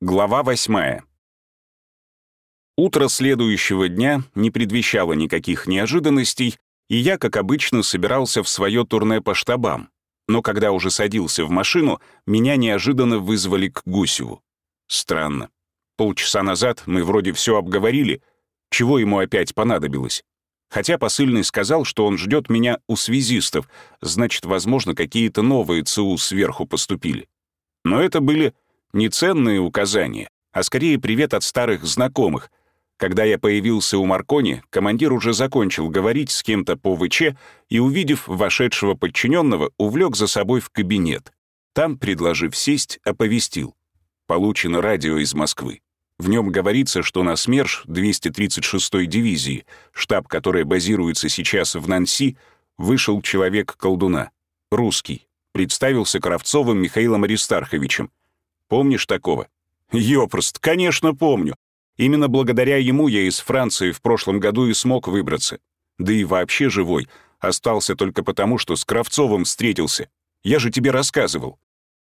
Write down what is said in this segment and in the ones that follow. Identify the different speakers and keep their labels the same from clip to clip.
Speaker 1: Глава восьмая. Утро следующего дня не предвещало никаких неожиданностей, и я, как обычно, собирался в свое турне по штабам. Но когда уже садился в машину, меня неожиданно вызвали к Гусеву. Странно. Полчаса назад мы вроде все обговорили, чего ему опять понадобилось. Хотя посыльный сказал, что он ждет меня у связистов, значит, возможно, какие-то новые ЦУ сверху поступили. Но это были не ценные указания, а скорее привет от старых знакомых. Когда я появился у Маркони, командир уже закончил говорить с кем-то по ВЧ и, увидев вошедшего подчиненного, увлек за собой в кабинет. Там, предложив сесть, оповестил. Получено радио из Москвы. В нем говорится, что на СМЕРШ 236-й дивизии, штаб которой базируется сейчас в Нанси, вышел человек-колдуна. Русский. Представился Кравцовым Михаилом Аристарховичем. Помнишь такого?» «Ёпрост, конечно, помню. Именно благодаря ему я из Франции в прошлом году и смог выбраться. Да и вообще живой. Остался только потому, что с Кравцовым встретился. Я же тебе рассказывал».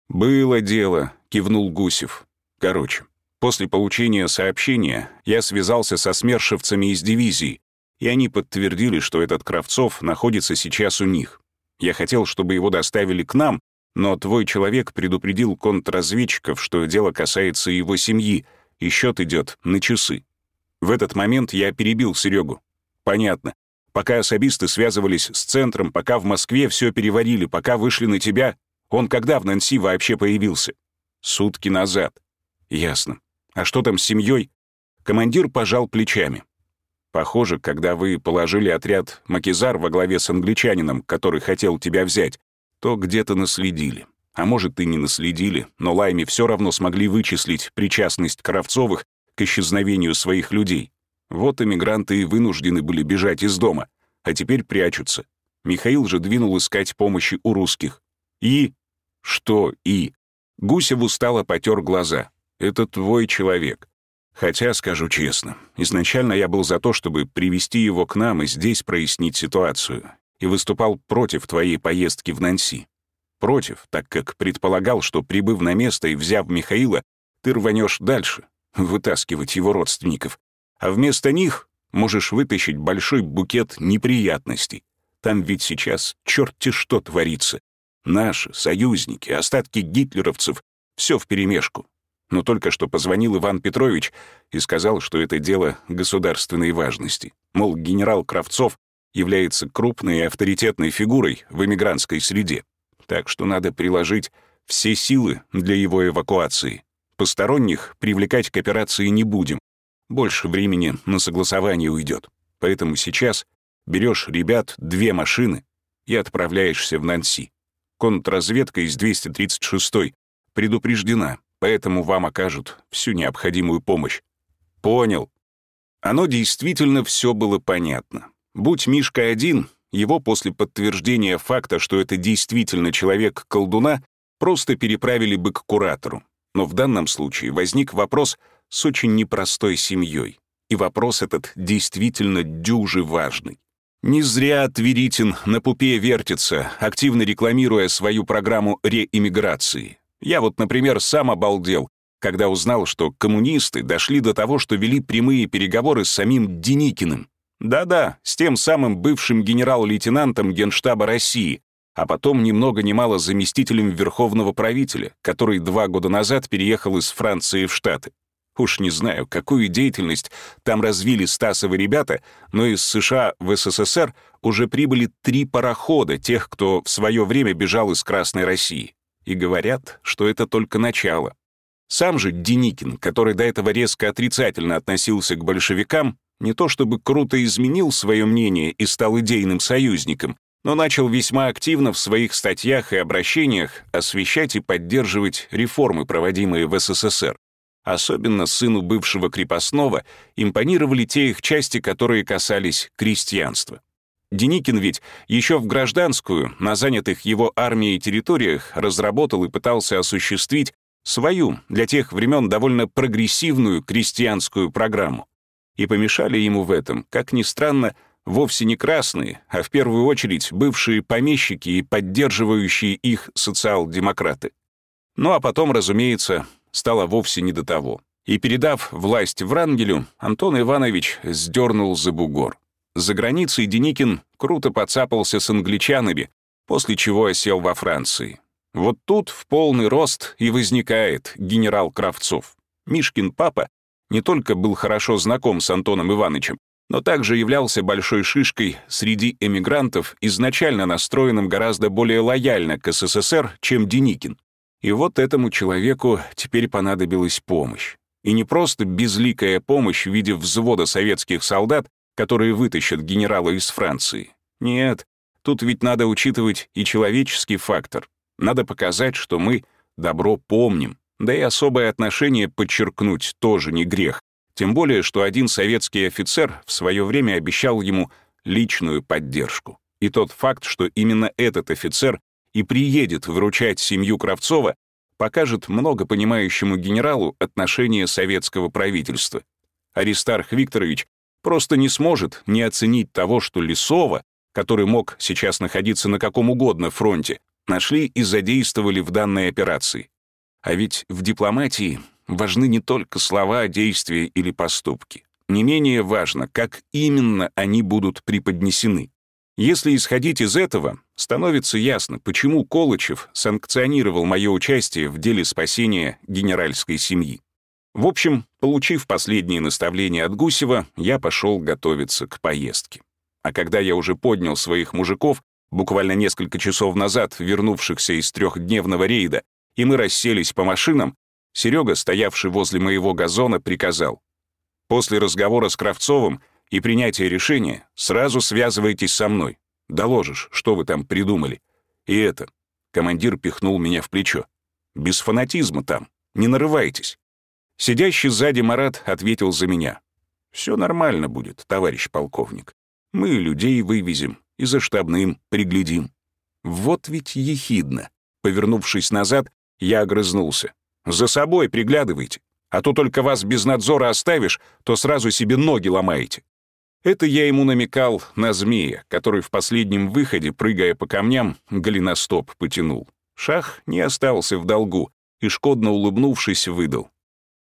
Speaker 1: «Было дело», — кивнул Гусев. «Короче, после получения сообщения я связался со смершевцами из дивизии, и они подтвердили, что этот Кравцов находится сейчас у них. Я хотел, чтобы его доставили к нам, но твой человек предупредил контрразведчиков, что дело касается его семьи, и счет идет на часы. В этот момент я перебил Серегу. Понятно. Пока особисты связывались с центром, пока в Москве все переварили, пока вышли на тебя, он когда в Нанси вообще появился? Сутки назад. Ясно. А что там с семьей? Командир пожал плечами. Похоже, когда вы положили отряд Макизар во главе с англичанином, который хотел тебя взять, то где-то наследили. А может, и не наследили, но Лайми все равно смогли вычислить причастность Кравцовых к исчезновению своих людей. Вот эмигранты и вынуждены были бежать из дома, а теперь прячутся. Михаил же двинул искать помощи у русских. И... Что «и»? Гусев устало потер глаза. «Это твой человек. Хотя, скажу честно, изначально я был за то, чтобы привести его к нам и здесь прояснить ситуацию и выступал против твоей поездки в Нанси. Против, так как предполагал, что, прибыв на место и взяв Михаила, ты рванешь дальше, вытаскивать его родственников. А вместо них можешь вытащить большой букет неприятностей. Там ведь сейчас черти что творится. Наши, союзники, остатки гитлеровцев — все вперемешку. Но только что позвонил Иван Петрович и сказал, что это дело государственной важности. Мол, генерал Кравцов является крупной и авторитетной фигурой в эмигрантской среде, так что надо приложить все силы для его эвакуации. Посторонних привлекать к операции не будем. Больше времени на согласование уйдет. Поэтому сейчас берешь ребят две машины и отправляешься в Нанси. Контрразведка из 236-й предупреждена, поэтому вам окажут всю необходимую помощь. Понял. Оно действительно все было понятно. Будь Мишка один, его после подтверждения факта, что это действительно человек-колдуна, просто переправили бы к куратору. Но в данном случае возник вопрос с очень непростой семьей. И вопрос этот действительно дюжи важный. Не зря Тверитин на пупе вертится, активно рекламируя свою программу реиммиграции. Я вот, например, сам обалдел, когда узнал, что коммунисты дошли до того, что вели прямые переговоры с самим Деникиным, да-да, с тем самым бывшим генерал-лейтенантом Генштаба России, а потом ни много мало заместителем верховного правителя, который два года назад переехал из Франции в Штаты. Уж не знаю, какую деятельность там развили Стасовы ребята, но из США в СССР уже прибыли три парохода тех, кто в свое время бежал из Красной России. И говорят, что это только начало. Сам же Деникин, который до этого резко отрицательно относился к большевикам, не то чтобы круто изменил свое мнение и стал идейным союзником, но начал весьма активно в своих статьях и обращениях освещать и поддерживать реформы, проводимые в СССР. Особенно сыну бывшего крепостного импонировали те их части, которые касались крестьянства. Деникин ведь еще в гражданскую, на занятых его армией территориях, разработал и пытался осуществить свою, для тех времен довольно прогрессивную крестьянскую программу и помешали ему в этом, как ни странно, вовсе не красные, а в первую очередь бывшие помещики и поддерживающие их социал-демократы. Ну а потом, разумеется, стало вовсе не до того. И передав власть Врангелю, Антон Иванович сдернул за бугор. За границей Деникин круто подцапался с англичанами, после чего осел во Франции. Вот тут в полный рост и возникает генерал Кравцов. Мишкин папа не только был хорошо знаком с Антоном Ивановичем, но также являлся большой шишкой среди эмигрантов, изначально настроенным гораздо более лояльно к СССР, чем Деникин. И вот этому человеку теперь понадобилась помощь. И не просто безликая помощь в виде взвода советских солдат, которые вытащат генерала из Франции. Нет, тут ведь надо учитывать и человеческий фактор. Надо показать, что мы добро помним, да и особое отношение подчеркнуть тоже не грех. Тем более, что один советский офицер в свое время обещал ему личную поддержку. И тот факт, что именно этот офицер и приедет выручать семью Кравцова, покажет многопонимающему генералу отношение советского правительства. Аристарх Викторович просто не сможет не оценить того, что Лисова, который мог сейчас находиться на каком угодно фронте, нашли и задействовали в данной операции. А ведь в дипломатии важны не только слова, действия или поступки. Не менее важно, как именно они будут преподнесены. Если исходить из этого, становится ясно, почему Колычев санкционировал мое участие в деле спасения генеральской семьи. В общем, получив последние наставления от Гусева, я пошел готовиться к поездке. А когда я уже поднял своих мужиков, буквально несколько часов назад вернувшихся из трехдневного рейда, и мы расселись по машинам, Серега, стоявший возле моего газона, приказал. «После разговора с Кравцовым и принятия решения сразу связывайтесь со мной. Доложишь, что вы там придумали. И это...» Командир пихнул меня в плечо. «Без фанатизма там. Не нарывайтесь». Сидящий сзади Марат ответил за меня. «Все нормально будет, товарищ полковник. Мы людей вывезем, и за штабным приглядим. Вот ведь ехидно. Повернувшись назад, я огрызнулся. За собой приглядывайте, а то только вас без надзора оставишь, то сразу себе ноги ломаете. Это я ему намекал на змея, который в последнем выходе, прыгая по камням, голеностоп потянул. Шах не остался в долгу и, шкодно улыбнувшись, выдал.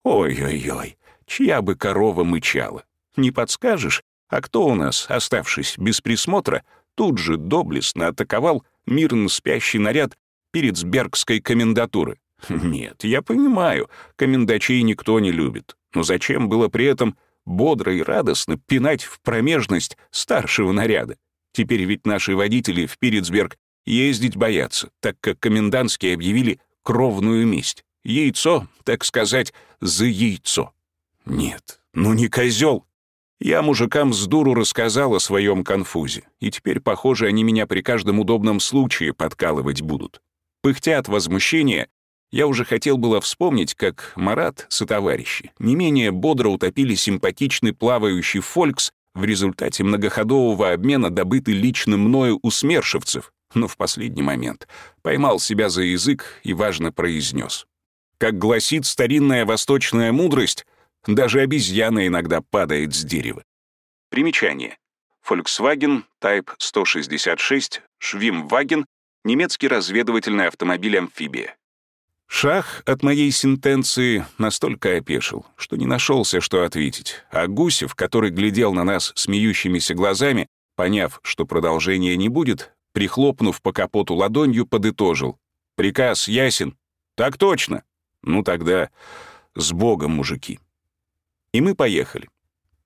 Speaker 1: «Ой-ой-ой, чья бы корова мычала? Не подскажешь, а кто у нас, оставшись без присмотра, тут же доблестно атаковал мирно спящий наряд перед Сбергской комендатуры. Нет, я понимаю, комендачей никто не любит. Но зачем было при этом бодро и радостно пинать в промежность старшего наряда? Теперь ведь наши водители в Пиритсберг ездить боятся, так как комендантские объявили кровную месть. Яйцо, так сказать, за яйцо. Нет, ну не козел, я мужикам с дуру рассказал о своем конфузе, и теперь, похоже, они меня при каждом удобном случае подкалывать будут. Пыхтя от возмущения, я уже хотел было вспомнить, как Марат сотоварищи не менее бодро утопили симпатичный плавающий «Фолькс» в результате многоходового обмена, добытый лично мною у смершевцев, но в последний момент поймал себя за язык и важно произнес. Как гласит старинная восточная мудрость, даже обезьяна иногда падает с дерева. Примечание. Volkswagen Type 166 Schwimmwagen — немецкий разведывательный автомобиль-амфибия. Шах от моей сентенции настолько опешил, что не нашелся, что ответить, а Гусев, который глядел на нас смеющимися глазами, поняв, что продолжения не будет, прихлопнув по капоту ладонью, подытожил. «Приказ ясен?» «Так точно!» «Ну тогда с Богом, мужики!» И мы поехали.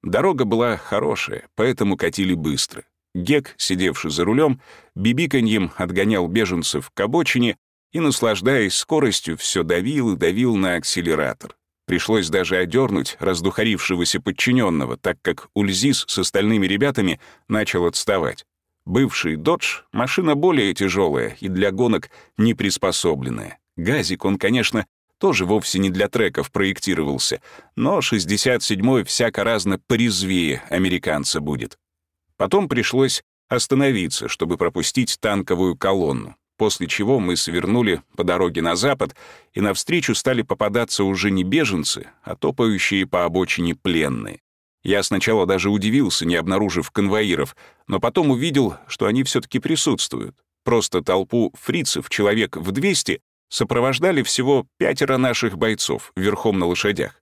Speaker 1: Дорога была хорошая, поэтому катили быстро. Гек, сидевший за рулем, бибиканьем отгонял беженцев к обочине и, наслаждаясь скоростью, все давил и давил на акселератор. Пришлось даже одернуть раздухарившегося подчиненного, так как Ульзис с остальными ребятами начал отставать. Бывший «Додж» — машина более тяжелая и для гонок не приспособленная. Газик он, конечно, тоже вовсе не для треков проектировался, но 67-й всяко разно порезвее американца будет. Потом пришлось остановиться, чтобы пропустить танковую колонну, после чего мы свернули по дороге на запад, и навстречу стали попадаться уже не беженцы, а топающие по обочине пленные. Я сначала даже удивился, не обнаружив конвоиров, но потом увидел, что они все таки присутствуют. Просто толпу фрицев, человек в 200, сопровождали всего пятеро наших бойцов верхом на лошадях.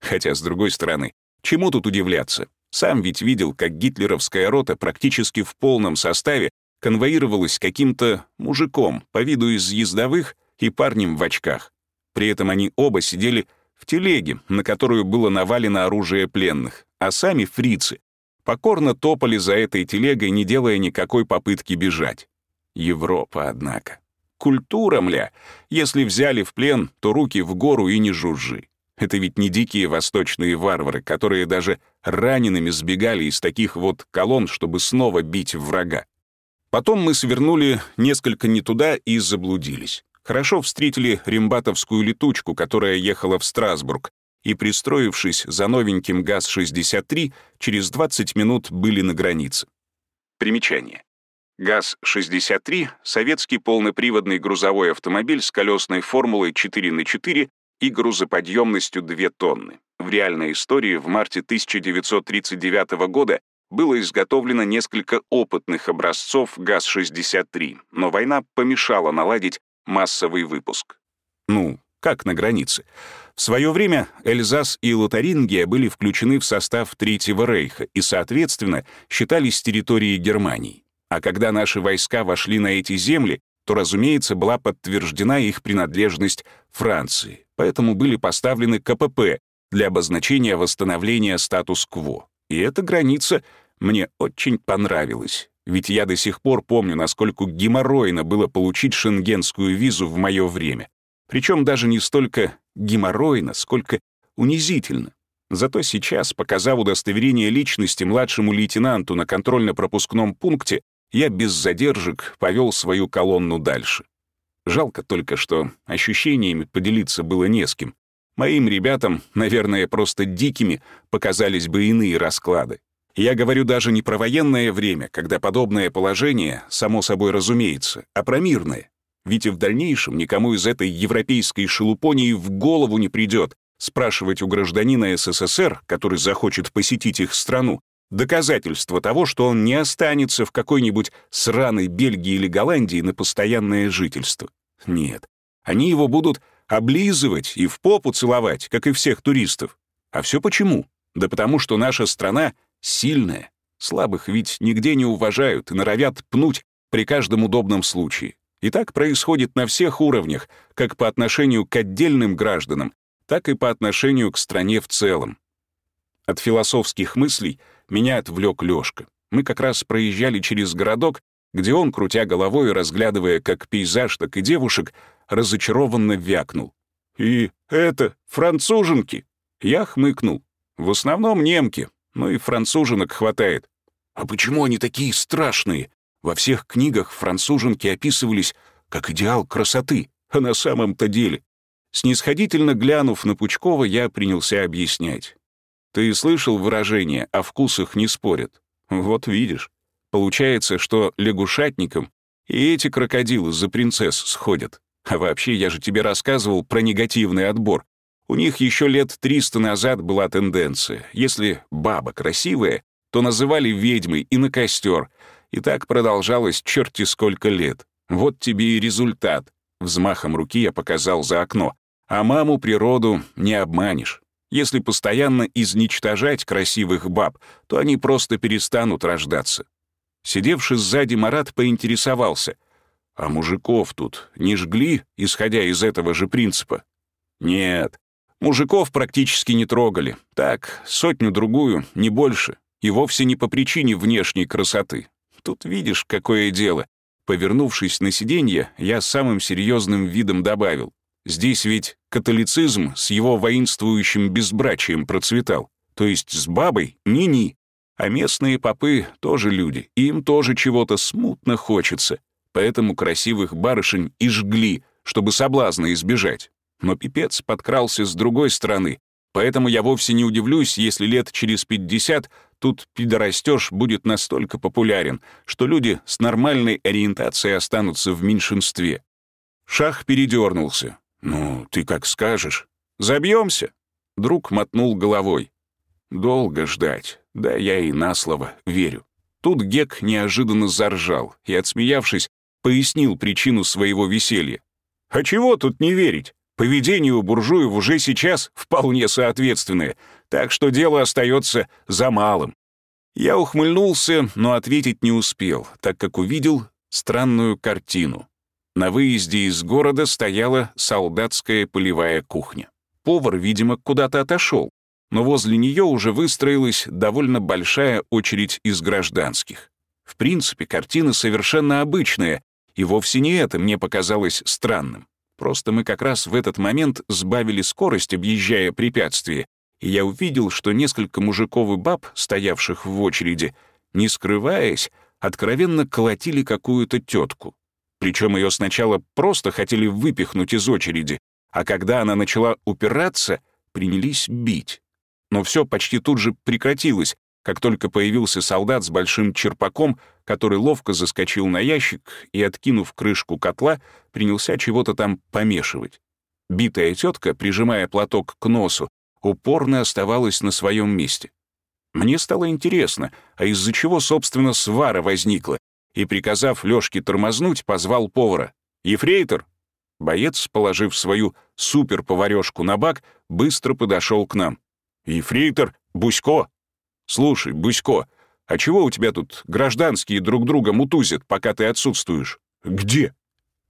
Speaker 1: Хотя, с другой стороны, чему тут удивляться? Сам ведь видел, как гитлеровская рота практически в полном составе конвоировалась каким-то мужиком по виду из ездовых и парнем в очках. При этом они оба сидели в телеге, на которую было навалено оружие пленных, а сами фрицы покорно топали за этой телегой, не делая никакой попытки бежать. Европа, однако. Культура, мля. Если взяли в плен, то руки в гору и не жужжи. Это ведь не дикие восточные варвары, которые даже ранеными сбегали из таких вот колонн, чтобы снова бить врага. Потом мы свернули несколько не туда и заблудились. Хорошо встретили римбатовскую летучку, которая ехала в Страсбург, и, пристроившись за новеньким ГАЗ-63, через 20 минут были на границе. Примечание. ГАЗ-63 — советский полноприводный грузовой автомобиль с колесной формулой 4 на 4 и грузоподъемностью 2 тонны. В реальной истории в марте 1939 года было изготовлено несколько опытных образцов ГАЗ-63, но война помешала наладить массовый выпуск. Ну, как на границе. В свое время Эльзас и Лотарингия были включены в состав Третьего Рейха и, соответственно, считались территорией Германии. А когда наши войска вошли на эти земли, то, разумеется, была подтверждена их принадлежность Франции, поэтому были поставлены КПП для обозначения восстановления статус-кво. И эта граница мне очень понравилась, ведь я до сих пор помню, насколько геморройно было получить шенгенскую визу в мое время. Причем даже не столько геморройно, сколько унизительно. Зато сейчас, показав удостоверение личности младшему лейтенанту на контрольно-пропускном пункте, я без задержек повел свою колонну дальше. Жалко только, что ощущениями поделиться было не с кем. Моим ребятам, наверное, просто дикими показались бы иные расклады. Я говорю даже не про военное время, когда подобное положение, само собой разумеется, а про мирное. Ведь и в дальнейшем никому из этой европейской шелупонии в голову не придет спрашивать у гражданина СССР, который захочет посетить их страну, доказательство того, что он не останется в какой-нибудь сраной Бельгии или Голландии на постоянное жительство. Нет, они его будут облизывать и в попу целовать, как и всех туристов. А все почему? Да потому что наша страна сильная. Слабых ведь нигде не уважают и норовят пнуть при каждом удобном случае. И так происходит на всех уровнях, как по отношению к отдельным гражданам, так и по отношению к стране в целом. От философских мыслей меня отвлек Лёшка. Мы как раз проезжали через городок, где он, крутя головой и разглядывая как пейзаж, так и девушек, разочарованно вякнул. «И это француженки!» Я хмыкнул. «В основном немки, но и француженок хватает». «А почему они такие страшные?» Во всех книгах француженки описывались как идеал красоты, а на самом-то деле. Снисходительно глянув на Пучкова, я принялся объяснять. «Ты слышал выражение «о вкусах не спорят»? Вот видишь. Получается, что лягушатникам и эти крокодилы за принцесс сходят. А вообще, я же тебе рассказывал про негативный отбор. У них еще лет 300 назад была тенденция. Если баба красивая, то называли ведьмой и на костер, и так продолжалось черти сколько лет. Вот тебе и результат. Взмахом руки я показал за окно. А маму природу не обманешь. Если постоянно изничтожать красивых баб, то они просто перестанут рождаться. Сидевший сзади Марат поинтересовался. А мужиков тут не жгли, исходя из этого же принципа? Нет, мужиков практически не трогали. Так, сотню-другую, не больше. И вовсе не по причине внешней красоты. Тут видишь, какое дело. Повернувшись на сиденье, я самым серьезным видом добавил. Здесь ведь католицизм с его воинствующим безбрачием процветал. То есть с бабой ни-ни. А местные попы тоже люди, им тоже чего-то смутно хочется. Поэтому красивых барышень и жгли, чтобы соблазна избежать. Но пипец подкрался с другой стороны, поэтому я вовсе не удивлюсь, если лет через пятьдесят тут пидорастеж будет настолько популярен, что люди с нормальной ориентацией останутся в меньшинстве. Шах передернулся. «Ну, ты как скажешь. Забьемся?» Друг мотнул головой. «Долго ждать. Да я и на слово верю». Тут Гек неожиданно заржал и, отсмеявшись, пояснил причину своего веселья. А чего тут не верить? Поведение у буржуев уже сейчас вполне соответственное, так что дело остается за малым. Я ухмыльнулся, но ответить не успел, так как увидел странную картину. На выезде из города стояла солдатская полевая кухня. Повар, видимо, куда-то отошел, но возле нее уже выстроилась довольно большая очередь из гражданских. В принципе, картина совершенно обычная, и вовсе не это мне показалось странным. Просто мы как раз в этот момент сбавили скорость, объезжая препятствие, и я увидел, что несколько мужиков и баб, стоявших в очереди, не скрываясь, откровенно колотили какую-то тетку. Причем ее сначала просто хотели выпихнуть из очереди, а когда она начала упираться, принялись бить. Но все почти тут же прекратилось, как только появился солдат с большим черпаком, который ловко заскочил на ящик и, откинув крышку котла, принялся чего-то там помешивать. Битая тетка, прижимая платок к носу, упорно оставалась на своем месте. Мне стало интересно, а из-за чего, собственно, свара возникла, и, приказав Лёшке тормознуть, позвал повара. «Ефрейтор!» Боец, положив свою суперповарёшку на бак, быстро подошел к нам. «Ефрейтор, Бусько!» «Слушай, Бусько, а чего у тебя тут гражданские друг друга мутузят, пока ты отсутствуешь?» «Где?»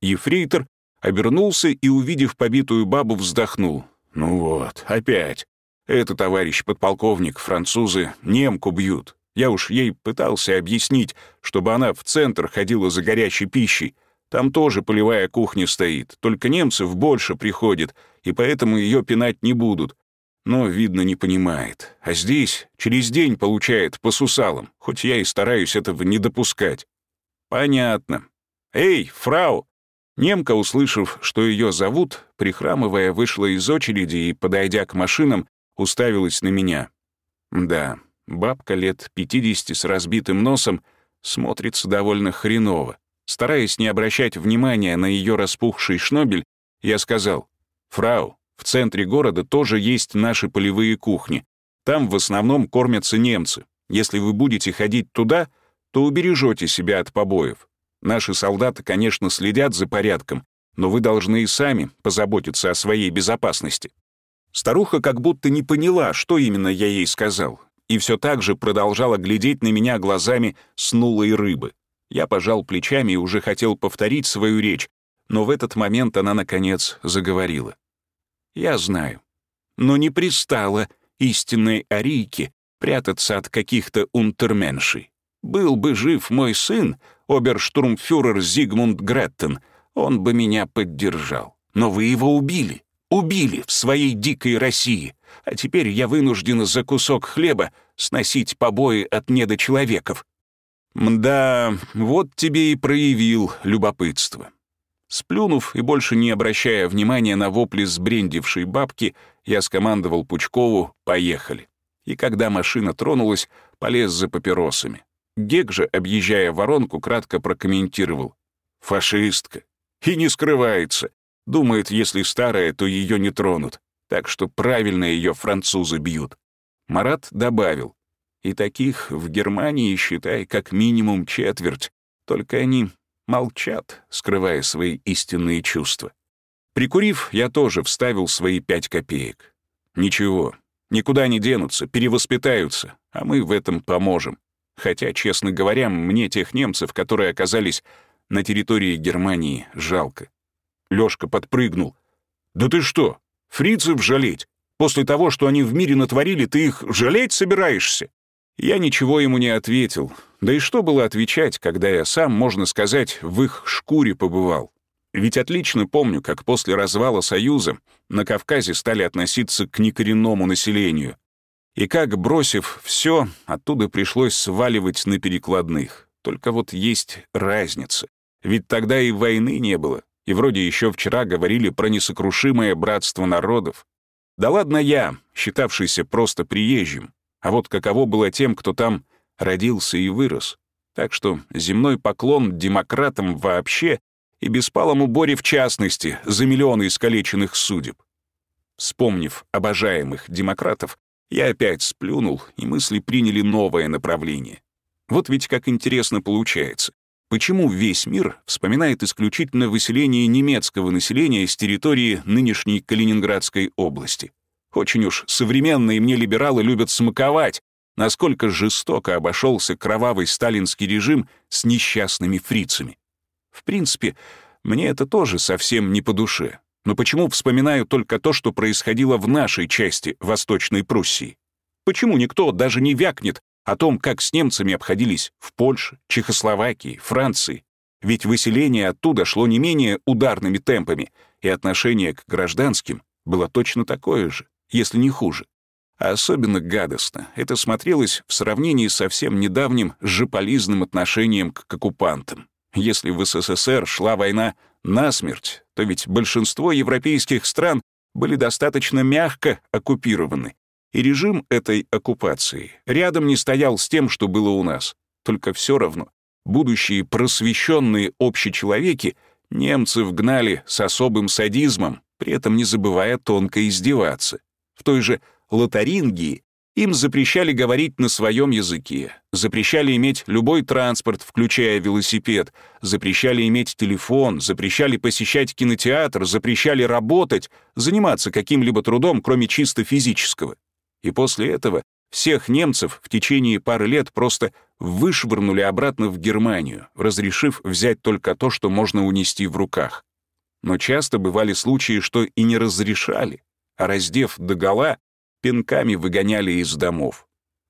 Speaker 1: Ефрейтор обернулся и, увидев побитую бабу, вздохнул. «Ну вот, опять. Это, товарищ подполковник, французы немку бьют. Я уж ей пытался объяснить, чтобы она в центр ходила за горячей пищей. Там тоже полевая кухня стоит, только немцев больше приходит, и поэтому ее пинать не будут. Но, видно, не понимает. А здесь через день получает по сусалам, хоть я и стараюсь этого не допускать. Понятно. Эй, фрау! Немка, услышав, что ее зовут, прихрамывая, вышла из очереди и, подойдя к машинам, уставилась на меня. Да, бабка лет 50 с разбитым носом смотрится довольно хреново. Стараясь не обращать внимания на ее распухший шнобель, я сказал, «Фрау, в центре города тоже есть наши полевые кухни. Там в основном кормятся немцы. Если вы будете ходить туда, то убережете себя от побоев. Наши солдаты, конечно, следят за порядком, но вы должны и сами позаботиться о своей безопасности». Старуха как будто не поняла, что именно я ей сказал, и все так же продолжала глядеть на меня глазами снулой рыбы. Я пожал плечами и уже хотел повторить свою речь, но в этот момент она, наконец, заговорила. «Я знаю. Но не пристало истинной арийке прятаться от каких-то унтерменшей. Был бы жив мой сын, оберштурмфюрер Зигмунд Греттен, он бы меня поддержал. Но вы его убили. Убили в своей дикой России. А теперь я вынуждена за кусок хлеба сносить побои от недочеловеков. Мда, вот тебе и проявил любопытство. Сплюнув и больше не обращая внимания на вопли сбрендившей бабки, я скомандовал Пучкову «Поехали». И когда машина тронулась, полез за папиросами. Гек же, объезжая воронку, кратко прокомментировал. «Фашистка. И не скрывается. Думает, если старая, то ее не тронут. Так что правильно ее французы бьют». Марат добавил. «И таких в Германии, считай, как минимум четверть. Только они молчат, скрывая свои истинные чувства. Прикурив, я тоже вставил свои пять копеек. Ничего, никуда не денутся, перевоспитаются, а мы в этом поможем. Хотя, честно говоря, мне тех немцев, которые оказались на территории Германии, жалко. Лёшка подпрыгнул. «Да ты что, фрицев жалеть? После того, что они в мире натворили, ты их жалеть собираешься?» Я ничего ему не ответил. Да и что было отвечать, когда я сам, можно сказать, в их шкуре побывал? Ведь отлично помню, как после развала Союза на Кавказе стали относиться к некоренному населению. И как, бросив все, оттуда пришлось сваливать на перекладных. Только вот есть разница. Ведь тогда и войны не было, и вроде еще вчера говорили про несокрушимое братство народов. Да ладно я, считавшийся просто приезжим, а вот каково было тем, кто там родился и вырос. Так что земной поклон демократам вообще и беспалому Боре в частности за миллионы искалеченных судеб. Вспомнив обожаемых демократов, я опять сплюнул, и мысли приняли новое направление. Вот ведь как интересно получается. Почему весь мир вспоминает исключительно выселение немецкого населения с территории нынешней Калининградской области? Очень уж современные мне либералы любят смаковать, насколько жестоко обошелся кровавый сталинский режим с несчастными фрицами. В принципе, мне это тоже совсем не по душе. Но почему вспоминаю только то, что происходило в нашей части Восточной Пруссии? Почему никто даже не вякнет о том, как с немцами обходились в Польше, Чехословакии, Франции? Ведь выселение оттуда шло не менее ударными темпами, и отношение к гражданским было точно такое же, если не хуже. А особенно гадостно это смотрелось в сравнении с совсем недавним жополизным отношением к оккупантам. Если в СССР шла война насмерть, то ведь большинство европейских стран были достаточно мягко оккупированы, и режим этой оккупации рядом не стоял с тем, что было у нас. Только все равно будущие просвещенные общечеловеки немцев гнали с особым садизмом, при этом не забывая тонко издеваться. В той же Лотарингии им запрещали говорить на своем языке, запрещали иметь любой транспорт, включая велосипед, запрещали иметь телефон, запрещали посещать кинотеатр, запрещали работать, заниматься каким-либо трудом, кроме чисто физического. И после этого всех немцев в течение пары лет просто вышвырнули обратно в Германию, разрешив взять только то, что можно унести в руках. Но часто бывали случаи, что и не разрешали, а раздев догола, пинками выгоняли из домов.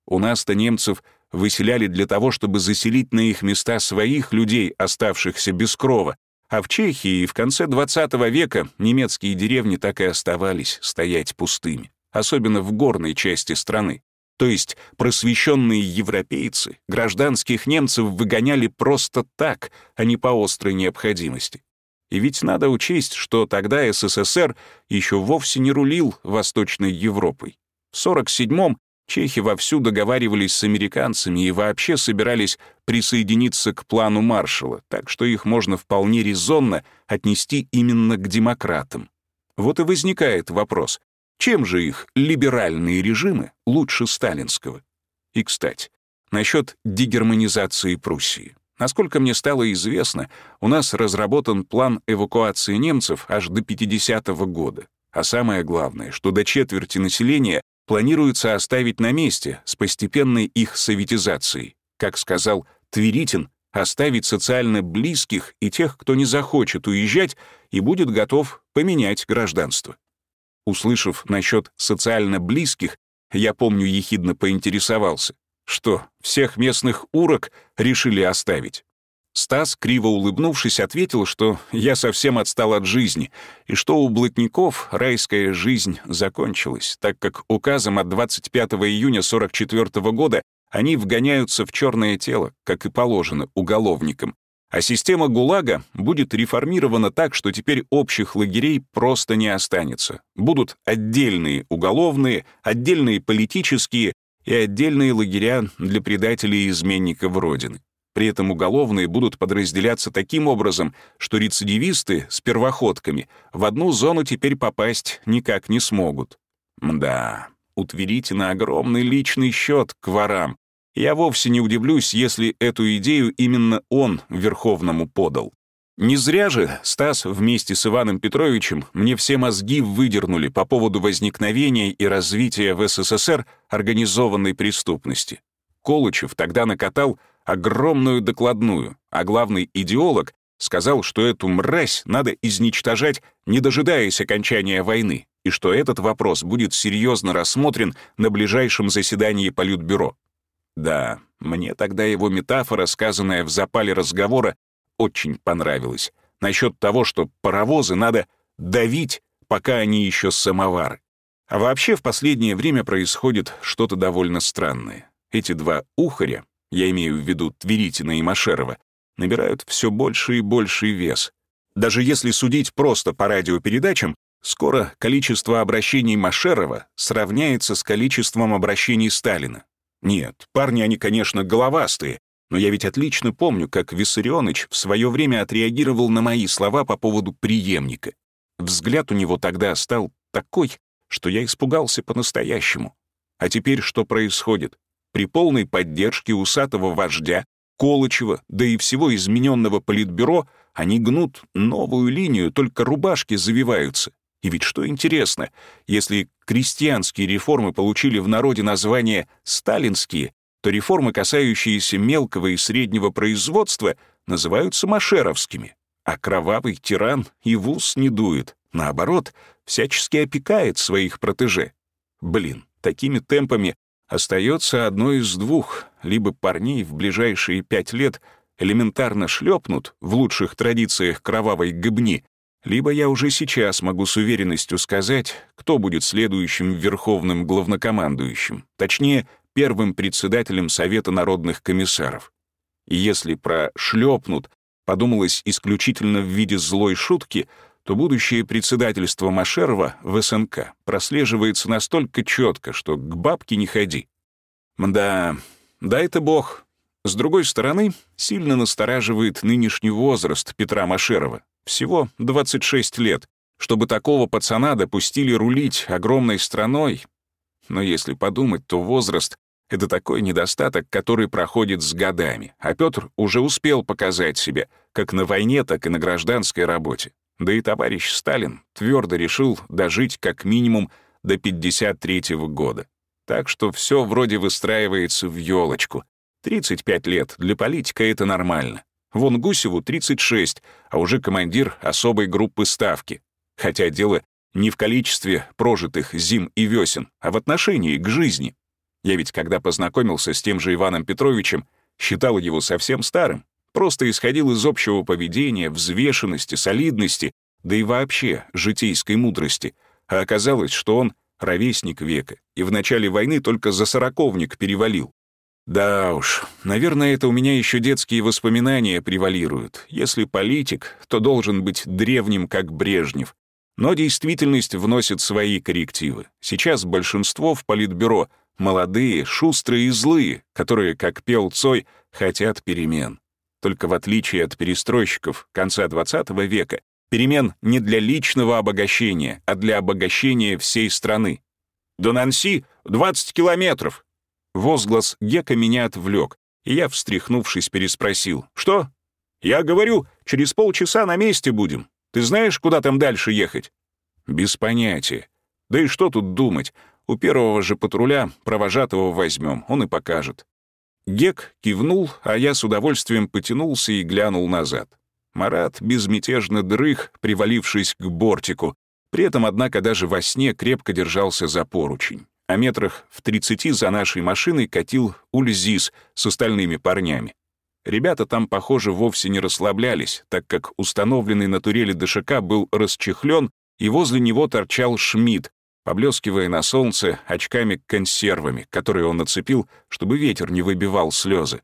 Speaker 1: У нас-то немцев выселяли для того, чтобы заселить на их места своих людей, оставшихся без крова, а в Чехии в конце 20 века немецкие деревни так и оставались стоять пустыми, особенно в горной части страны. То есть просвещенные европейцы гражданских немцев выгоняли просто так, а не по острой необходимости. И ведь надо учесть, что тогда СССР еще вовсе не рулил Восточной Европой. В 47-м чехи вовсю договаривались с американцами и вообще собирались присоединиться к плану Маршалла, так что их можно вполне резонно отнести именно к демократам. Вот и возникает вопрос, чем же их либеральные режимы лучше сталинского? И, кстати, насчет дегерманизации Пруссии. Насколько мне стало известно, у нас разработан план эвакуации немцев аж до 50-го года. А самое главное, что до четверти населения планируется оставить на месте с постепенной их советизацией. Как сказал Тверитин, оставить социально близких и тех, кто не захочет уезжать и будет готов поменять гражданство. Услышав насчет социально близких, я помню, ехидно поинтересовался. Что, всех местных урок решили оставить? Стас, криво улыбнувшись, ответил, что я совсем отстал от жизни, и что у блатников райская жизнь закончилась, так как указом от 25 июня 44 года они вгоняются в черное тело, как и положено, уголовникам. А система ГУЛАГа будет реформирована так, что теперь общих лагерей просто не останется. Будут отдельные уголовные, отдельные политические и отдельные лагеря для предателей и изменников Родины. При этом уголовные будут подразделяться таким образом, что рецидивисты с первоходками в одну зону теперь попасть никак не смогут. Мда, утверите на огромный личный счет к ворам. Я вовсе не удивлюсь, если эту идею именно он Верховному подал. Не зря же Стас вместе с Иваном Петровичем мне все мозги выдернули по поводу возникновения и развития в СССР организованной преступности. Колычев тогда накатал огромную докладную, а главный идеолог сказал, что эту мразь надо изничтожать, не дожидаясь окончания войны, и что этот вопрос будет серьезно рассмотрен на ближайшем заседании Политбюро. Да, мне тогда его метафора, сказанная в запале разговора, очень понравилось. Насчет того, что паровозы надо давить, пока они еще самовары. А вообще в последнее время происходит что-то довольно странное. Эти два ухаря, я имею в виду Тверитина и Машерова, набирают все больше и больший вес. Даже если судить просто по радиопередачам, скоро количество обращений Машерова сравняется с количеством обращений Сталина. Нет, парни они, конечно, головастые, но я ведь отлично помню, как Виссарионович в свое время отреагировал на мои слова по поводу преемника. Взгляд у него тогда стал такой, что я испугался по-настоящему. А теперь что происходит? При полной поддержке усатого вождя Колычева, да и всего измененного политбюро, они гнут новую линию, только рубашки завиваются. И ведь что интересно, если крестьянские реформы получили в народе название «сталинские», то реформы, касающиеся мелкого и среднего производства, называются машеровскими. А кровавый тиран и в не дует. Наоборот, всячески опекает своих протеже. Блин, такими темпами остается одно из двух. Либо парней в ближайшие пять лет элементарно шлепнут в лучших традициях кровавой гыбни, либо я уже сейчас могу с уверенностью сказать, кто будет следующим верховным главнокомандующим, точнее, первым председателем Совета народных комиссаров. И если про «шлепнут» подумалось исключительно в виде злой шутки, то будущее председательство Машерова в СНК прослеживается настолько четко, что к бабке не ходи. Да, да это бог. С другой стороны, сильно настораживает нынешний возраст Петра Машерова. Всего 26 лет. Чтобы такого пацана допустили рулить огромной страной. Но если подумать, то возраст — это такой недостаток, который проходит с годами. А Петр уже успел показать себя, как на войне, так и на гражданской работе. Да и товарищ Сталин твердо решил дожить как минимум до 53 -го года. Так что все вроде выстраивается в елочку. 35 лет для политика это нормально. Вон Гусеву 36, а уже командир особой группы ставки. Хотя дело не в количестве прожитых зим и весен, а в отношении к жизни. Я ведь, когда познакомился с тем же Иваном Петровичем, считал его совсем старым. Просто исходил из общего поведения, взвешенности, солидности, да и вообще житейской мудрости. А оказалось, что он ровесник века, и в начале войны только за сороковник перевалил. Да уж, наверное, это у меня еще детские воспоминания превалируют. Если политик, то должен быть древним, как Брежнев. Но действительность вносит свои коррективы. Сейчас большинство в политбюро — молодые, шустрые и злые, которые, как пел Цой, хотят перемен. Только в отличие от перестройщиков конца XX века, перемен не для личного обогащения, а для обогащения всей страны. До Нанси 20 километров. Возглас Гека меня отвлек, и я, встряхнувшись, переспросил. «Что?» «Я говорю, через полчаса на месте будем. Ты знаешь, куда там дальше ехать?» «Без понятия. Да и что тут думать? У первого же патруля провожатого возьмем, он и покажет. Гек кивнул, а я с удовольствием потянулся и глянул назад. Марат безмятежно дрых, привалившись к бортику. При этом, однако, даже во сне крепко держался за поручень. А метрах в тридцати за нашей машиной катил Ульзис с остальными парнями. Ребята там, похоже, вовсе не расслаблялись, так как установленный на турели ДШК был расчехлен, и возле него торчал Шмидт, поблескивая на солнце очками-консервами, которые он нацепил, чтобы ветер не выбивал слезы.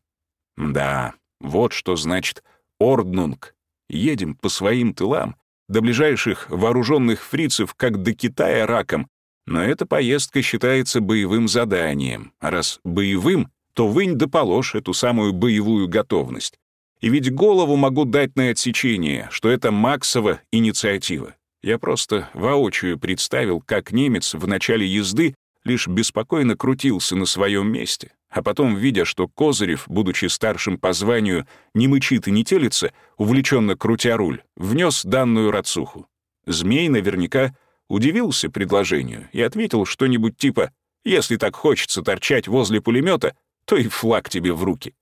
Speaker 1: Да, вот что значит «Орднунг». Едем по своим тылам, до ближайших вооруженных фрицев, как до Китая раком, но эта поездка считается боевым заданием. А раз боевым, то вынь да положь эту самую боевую готовность. И ведь голову могу дать на отсечение, что это Максова инициатива. Я просто воочию представил, как немец в начале езды лишь беспокойно крутился на своем месте, а потом, видя, что Козырев, будучи старшим по званию, не мычит и не телится, увлеченно крутя руль, внес данную рацуху. Змей наверняка удивился предложению и ответил что-нибудь типа «Если так хочется торчать возле пулемета, то и флаг тебе в руки».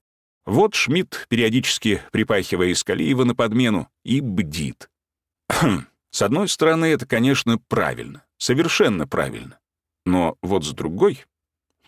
Speaker 1: Вот Шмидт, периодически припахивая Искалиева на подмену, и бдит. С одной стороны, это, конечно, правильно, совершенно правильно. Но вот с другой,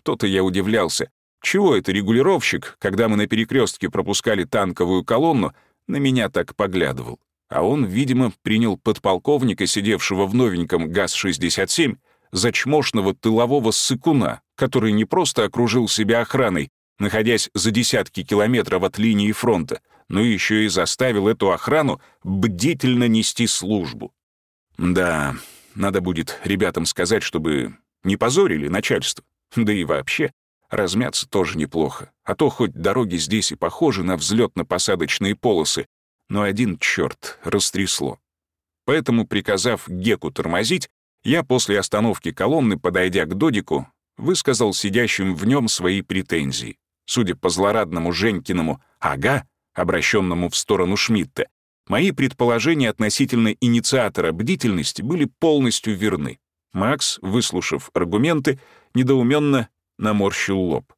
Speaker 1: то-то я удивлялся, чего это регулировщик, когда мы на перекрестке пропускали танковую колонну, на меня так поглядывал. А он, видимо, принял подполковника, сидевшего в новеньком ГАЗ-67, за чмошного тылового сыкуна, который не просто окружил себя охраной, находясь за десятки километров от линии фронта, но еще и заставил эту охрану бдительно нести службу. Да, надо будет ребятам сказать, чтобы не позорили начальство. Да и вообще, размяться тоже неплохо. А то хоть дороги здесь и похожи на взлетно-посадочные полосы, но один черт растрясло. Поэтому, приказав Геку тормозить, я после остановки колонны, подойдя к Додику, высказал сидящим в нем свои претензии. Судя по злорадному Женькиному «Ага», обращенному в сторону Шмидта, мои предположения относительно инициатора бдительности были полностью верны. Макс, выслушав аргументы, недоуменно наморщил лоб.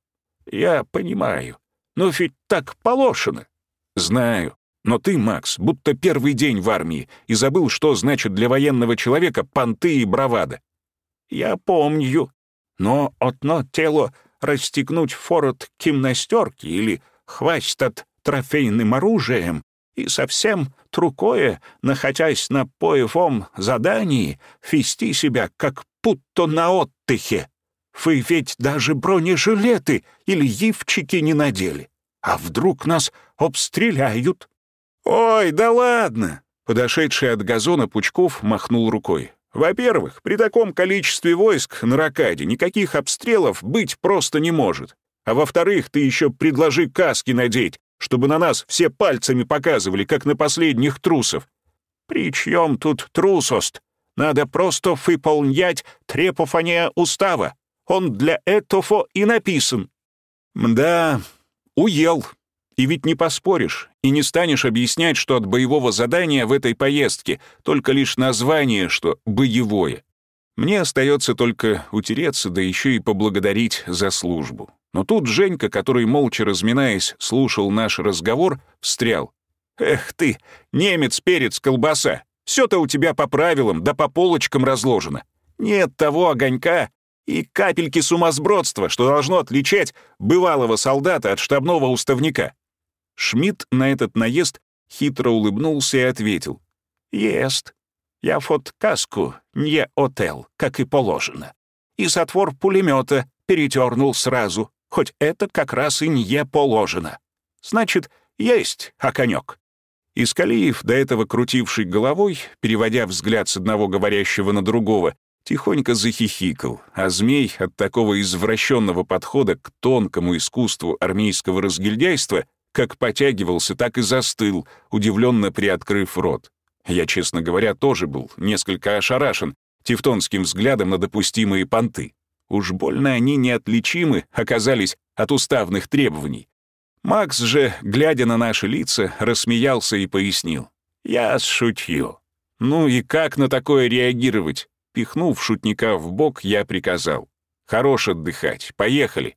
Speaker 1: «Я понимаю, но ведь так положено». «Знаю. Но ты, Макс, будто первый день в армии и забыл, что значит для военного человека понты и бравада». «Я помню. Но одно тело расстегнуть форот кимнастерки или хвастать трофейным оружием, и совсем трукое, находясь на боевом задании, вести себя как будто на отдыхе. Вы ведь даже бронежилеты или лифчики не надели. А вдруг нас обстреляют? «Ой, да ладно!» Подошедший от газона Пучков махнул рукой. «Во-первых, при таком количестве войск на Ракаде никаких обстрелов быть просто не может. А во-вторых, ты еще предложи каски надеть, чтобы на нас все пальцами показывали, как на последних трусов. При чем тут трусость? Надо просто выполнять требования устава. Он для этого и написан». «Да, уел», и ведь не поспоришь, и не станешь объяснять, что от боевого задания в этой поездке только лишь название, что «боевое». Мне остается только утереться, да еще и поблагодарить за службу. Но тут Женька, который, молча разминаясь, слушал наш разговор, встрял. «Эх ты, немец, перец, колбаса! Все-то у тебя по правилам, да по полочкам разложено. Нет того огонька и капельки сумасбродства, что должно отличать бывалого солдата от штабного уставника. Шмидт на этот наезд хитро улыбнулся и ответил. «Ест. Я фот каску, не отел, как и положено. И сотвор пулемета перетернул сразу, хоть это как раз и не положено. Значит, есть оконек». Искалиев, до этого крутивший головой, переводя взгляд с одного говорящего на другого, тихонько захихикал, а змей от такого извращенного подхода к тонкому искусству армейского разгильдяйства как потягивался, так и застыл, удивленно приоткрыв рот. Я, честно говоря, тоже был несколько ошарашен тевтонским взглядом на допустимые понты. Уж больно они неотличимы оказались от уставных требований. Макс же, глядя на наши лица, рассмеялся и пояснил. «Я шутью». «Ну и как на такое реагировать?» Пихнув шутника в бок, я приказал. «Хорош отдыхать, поехали»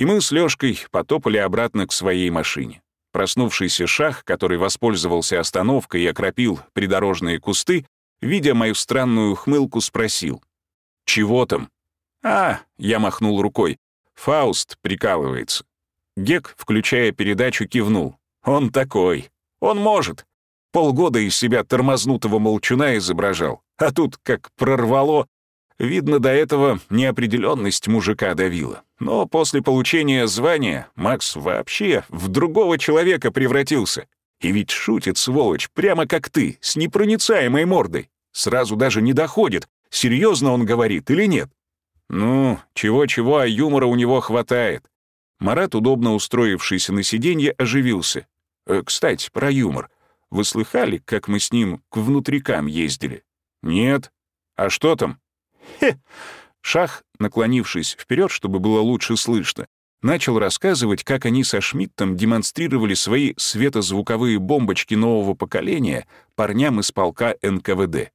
Speaker 1: и мы с Лёшкой потопали обратно к своей машине. Проснувшийся шах, который воспользовался остановкой и окропил придорожные кусты, видя мою странную ухмылку, спросил. «Чего там?» «А», — я махнул рукой, — «Фауст прикалывается». Гек, включая передачу, кивнул. «Он такой. Он может. Полгода из себя тормознутого молчуна изображал, а тут как прорвало, Видно, до этого неопределенность мужика давила. Но после получения звания Макс вообще в другого человека превратился. И ведь шутит, сволочь, прямо как ты, с непроницаемой мордой. Сразу даже не доходит, серьезно он говорит или нет. Ну, чего-чего, а юмора у него хватает. Марат, удобно устроившийся на сиденье, оживился. «Э, «Кстати, про юмор. Вы слыхали, как мы с ним к внутрикам ездили?» «Нет. А что там?» Хе! Шах, наклонившись вперед, чтобы было лучше слышно, начал рассказывать, как они со Шмидтом демонстрировали свои светозвуковые бомбочки нового поколения парням из полка НКВД.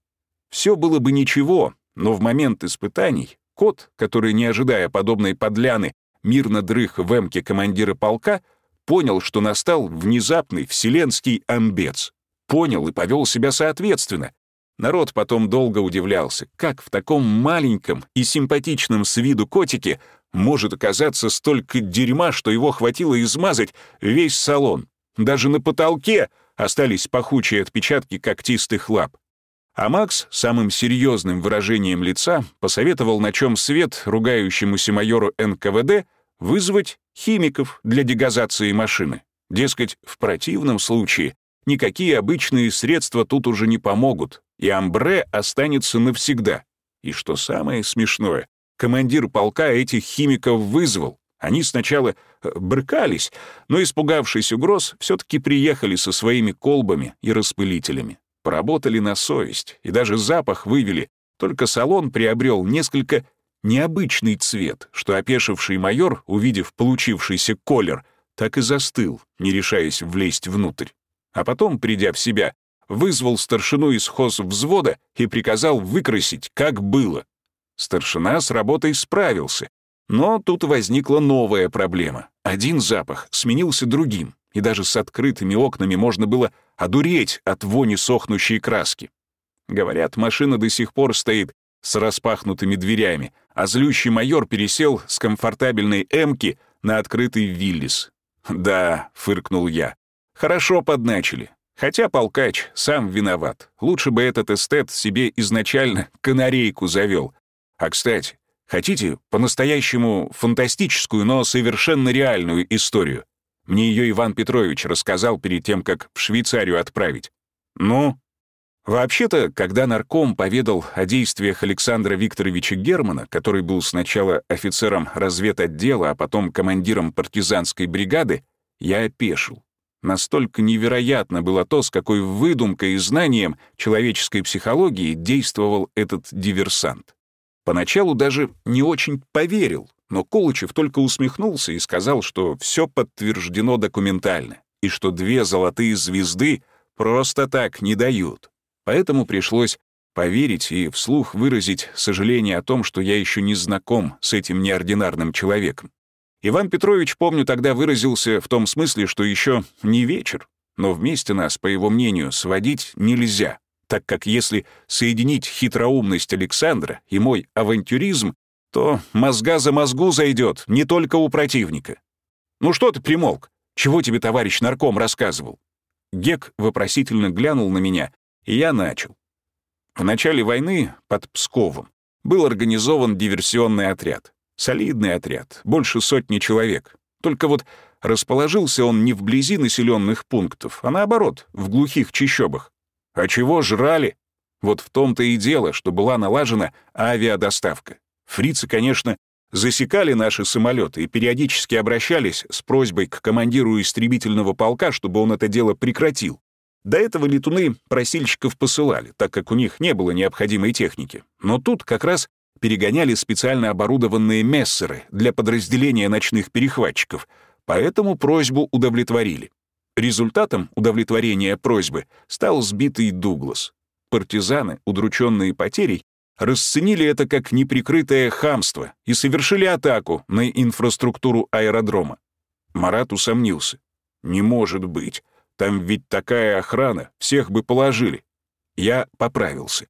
Speaker 1: Все было бы ничего, но в момент испытаний кот, который, не ожидая подобной подляны, мирно дрых в эмке командира полка, понял, что настал внезапный вселенский амбец. Понял и повел себя соответственно, Народ потом долго удивлялся, как в таком маленьком и симпатичном с виду котике может оказаться столько дерьма, что его хватило измазать весь салон. Даже на потолке остались пахучие отпечатки когтистых лап. А Макс самым серьезным выражением лица посоветовал, на чем свет ругающемуся майору НКВД вызвать химиков для дегазации машины. Дескать, в противном случае никакие обычные средства тут уже не помогут, и амбре останется навсегда. И что самое смешное, командир полка этих химиков вызвал. Они сначала э, брыкались, но, испугавшись угроз, все-таки приехали со своими колбами и распылителями. Поработали на совесть и даже запах вывели, только салон приобрел несколько необычный цвет, что опешивший майор, увидев получившийся колер, так и застыл, не решаясь влезть внутрь. А потом, придя в себя, вызвал старшину из хоз взвода и приказал выкрасить, как было. Старшина с работой справился, но тут возникла новая проблема. Один запах сменился другим, и даже с открытыми окнами можно было одуреть от вони сохнущей краски. Говорят, машина до сих пор стоит с распахнутыми дверями, а злющий майор пересел с комфортабельной «Эмки» на открытый «Виллис». «Да», — фыркнул я, — «хорошо подначили. Хотя полкач сам виноват. Лучше бы этот эстет себе изначально канарейку завел. А, кстати, хотите по-настоящему фантастическую, но совершенно реальную историю? Мне ее Иван Петрович рассказал перед тем, как в Швейцарию отправить. Ну? Вообще-то, когда нарком поведал о действиях Александра Викторовича Германа, который был сначала офицером разведотдела, а потом командиром партизанской бригады, я опешил. Настолько невероятно было то, с какой выдумкой и знанием человеческой психологии действовал этот диверсант. Поначалу даже не очень поверил, но Колычев только усмехнулся и сказал, что все подтверждено документально, и что две золотые звезды просто так не дают. Поэтому пришлось поверить и вслух выразить сожаление о том, что я еще не знаком с этим неординарным человеком. Иван Петрович, помню, тогда выразился в том смысле, что еще не вечер, но вместе нас, по его мнению, сводить нельзя, так как если соединить хитроумность Александра и мой авантюризм, то мозга за мозгу зайдет не только у противника. «Ну что ты примолк? Чего тебе товарищ нарком рассказывал?» Гек вопросительно глянул на меня, и я начал. В начале войны под Псковом был организован диверсионный отряд. Солидный отряд, больше сотни человек. Только вот расположился он не вблизи населенных пунктов, а наоборот, в глухих чащобах. А чего жрали? Вот в том-то и дело, что была налажена авиадоставка. Фрицы, конечно, засекали наши самолеты и периодически обращались с просьбой к командиру истребительного полка, чтобы он это дело прекратил. До этого летуны просильщиков посылали, так как у них не было необходимой техники. Но тут как раз перегоняли специально оборудованные мессеры для подразделения ночных перехватчиков, поэтому просьбу удовлетворили. Результатом удовлетворения просьбы стал сбитый Дуглас. Партизаны, удрученные потерей, расценили это как неприкрытое хамство и совершили атаку на инфраструктуру аэродрома. Марат усомнился. «Не может быть. Там ведь такая охрана, всех бы положили». Я поправился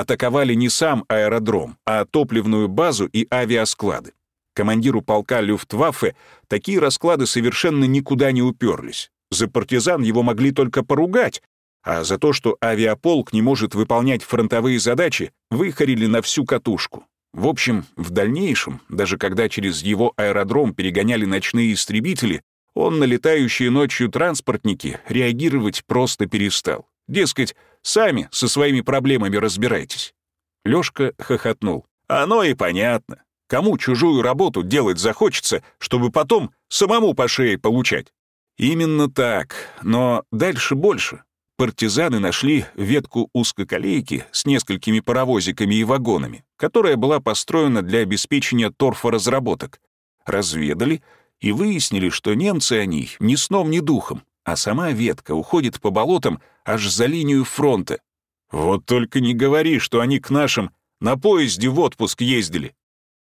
Speaker 1: атаковали не сам аэродром, а топливную базу и авиасклады. Командиру полка Люфтваффе такие расклады совершенно никуда не уперлись. За партизан его могли только поругать, а за то, что авиаполк не может выполнять фронтовые задачи, выхарили на всю катушку. В общем, в дальнейшем, даже когда через его аэродром перегоняли ночные истребители, он на летающие ночью транспортники реагировать просто перестал. Дескать, сами со своими проблемами разбирайтесь». Лёшка хохотнул. «Оно и понятно. Кому чужую работу делать захочется, чтобы потом самому по шее получать?» «Именно так, но дальше больше. Партизаны нашли ветку узкоколейки с несколькими паровозиками и вагонами, которая была построена для обеспечения торфоразработок. Разведали и выяснили, что немцы о ней ни сном, ни духом а сама ветка уходит по болотам аж за линию фронта. Вот только не говори, что они к нашим на поезде в отпуск ездили.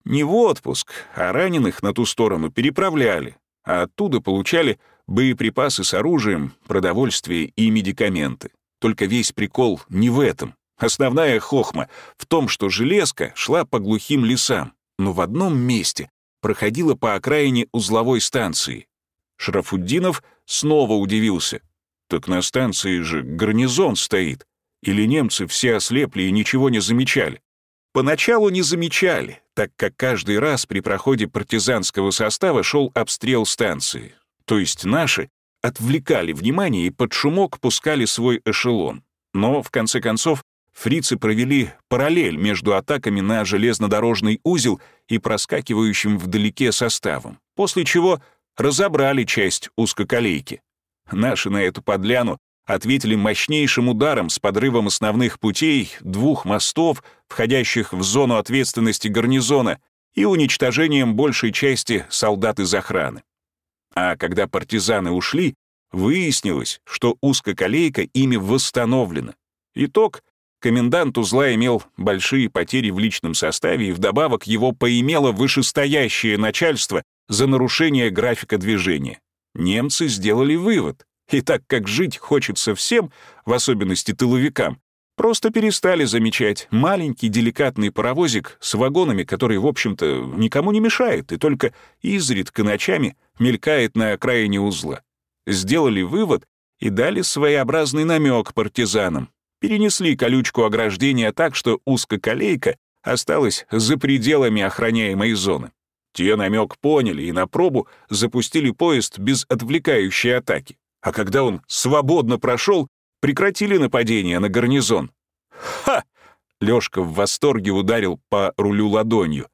Speaker 1: Не в отпуск, а раненых на ту сторону переправляли, а оттуда получали боеприпасы с оружием, продовольствие и медикаменты. Только весь прикол не в этом. Основная хохма в том, что железка шла по глухим лесам, но в одном месте проходила по окраине узловой станции. Шарафуддинов снова удивился. Так на станции же гарнизон стоит. Или немцы все ослепли и ничего не замечали? Поначалу не замечали, так как каждый раз при проходе партизанского состава шел обстрел станции. То есть наши отвлекали внимание и под шумок пускали свой эшелон. Но, в конце концов, фрицы провели параллель между атаками на железнодорожный узел и проскакивающим вдалеке составом, после чего разобрали часть узкоколейки. Наши на эту подляну ответили мощнейшим ударом с подрывом основных путей, двух мостов, входящих в зону ответственности гарнизона, и уничтожением большей части солдат из охраны. А когда партизаны ушли, выяснилось, что узкоколейка ими восстановлена. Итог — комендант узла имел большие потери в личном составе и вдобавок его поимело вышестоящее начальство за нарушение графика движения. Немцы сделали вывод. И так как жить хочется всем, в особенности тыловикам, просто перестали замечать маленький деликатный паровозик с вагонами, который, в общем-то, никому не мешает и только изредка ночами мелькает на окраине узла. Сделали вывод и дали своеобразный намек партизанам. Перенесли колючку ограждения так, что узкоколейка осталась за пределами охраняемой зоны. Те намек поняли и на пробу запустили поезд без отвлекающей атаки а когда он свободно прошел, прекратили нападение на гарнизон. «Ха!» — Лёшка в восторге ударил по рулю ладонью.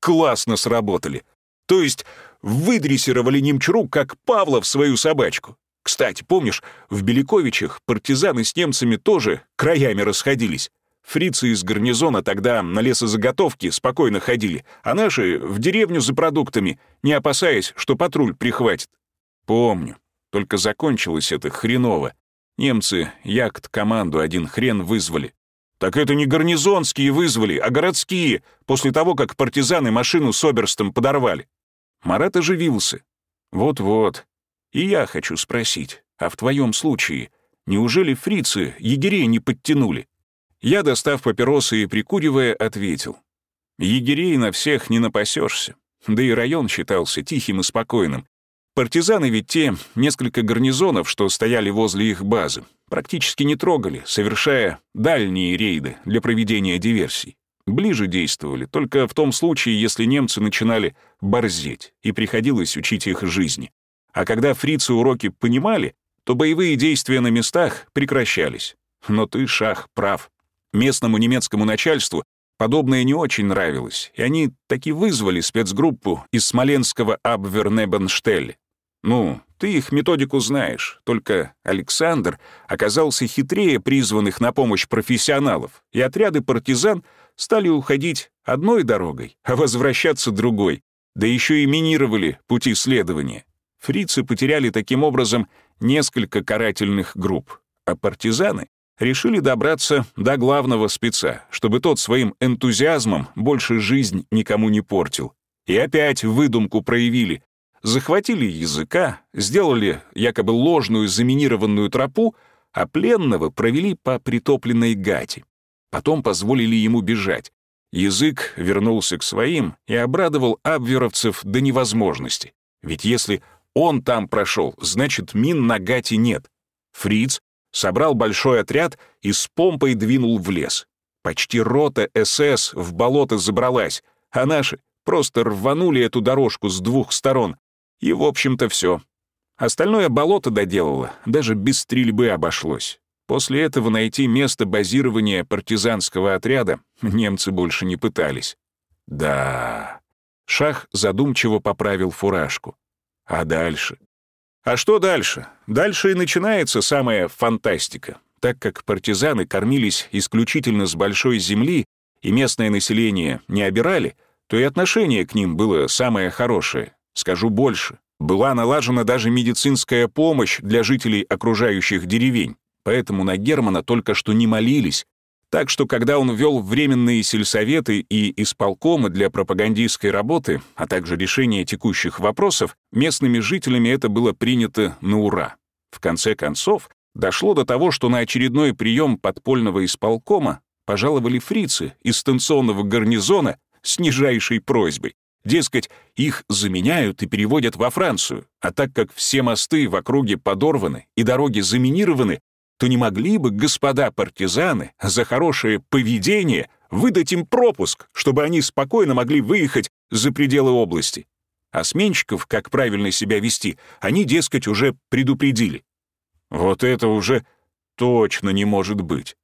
Speaker 1: «Классно сработали! То есть выдрессировали немчуру, как Павла в свою собачку. Кстати, помнишь, в Беликовичах партизаны с немцами тоже краями расходились. Фрицы из гарнизона тогда на лесозаготовки спокойно ходили, а наши — в деревню за продуктами, не опасаясь, что патруль прихватит. Помню. Только закончилось это хреново. Немцы яхт-команду один хрен вызвали. Так это не гарнизонские вызвали, а городские, после того, как партизаны машину с оберстом подорвали. Марат оживился. Вот-вот. И я хочу спросить, а в твоем случае, неужели фрицы егерей не подтянули? Я, достав папиросы и прикуривая, ответил. Егерей на всех не напасешься. Да и район считался тихим и спокойным, Партизаны ведь те несколько гарнизонов, что стояли возле их базы, практически не трогали, совершая дальние рейды для проведения диверсий. Ближе действовали, только в том случае, если немцы начинали борзеть, и приходилось учить их жизни. А когда фрицы уроки понимали, то боевые действия на местах прекращались. Но ты, Шах, прав. Местному немецкому начальству подобное не очень нравилось, и они таки вызвали спецгруппу из смоленского Абвернебенштель, ну, ты их методику знаешь, только Александр оказался хитрее призванных на помощь профессионалов, и отряды партизан стали уходить одной дорогой, а возвращаться другой, да еще и минировали пути следования. Фрицы потеряли таким образом несколько карательных групп, а партизаны решили добраться до главного спеца, чтобы тот своим энтузиазмом больше жизнь никому не портил. И опять выдумку проявили, захватили языка, сделали якобы ложную заминированную тропу, а пленного провели по притопленной гати. Потом позволили ему бежать. Язык вернулся к своим и обрадовал абверовцев до невозможности. Ведь если он там прошел, значит, мин на гате нет. Фриц собрал большой отряд и с помпой двинул в лес. Почти рота СС в болото забралась, а наши просто рванули эту дорожку с двух сторон, и, в общем-то, все. Остальное болото доделало, даже без стрельбы обошлось. После этого найти место базирования партизанского отряда немцы больше не пытались. Да. Шах задумчиво поправил фуражку. А дальше? А что дальше? Дальше и начинается самая фантастика. Так как партизаны кормились исключительно с большой земли и местное население не обирали, то и отношение к ним было самое хорошее. Скажу больше. Была налажена даже медицинская помощь для жителей окружающих деревень, поэтому на Германа только что не молились. Так что, когда он ввел временные сельсоветы и исполкомы для пропагандистской работы, а также решения текущих вопросов, местными жителями это было принято на ура. В конце концов, дошло до того, что на очередной прием подпольного исполкома пожаловали фрицы из станционного гарнизона с нижайшей просьбой Дескать, их заменяют и переводят во Францию, а так как все мосты в округе подорваны и дороги заминированы, то не могли бы господа партизаны за хорошее поведение выдать им пропуск, чтобы они спокойно могли выехать за пределы области. А сменщиков, как правильно себя вести, они, дескать, уже предупредили. Вот это уже точно не может быть.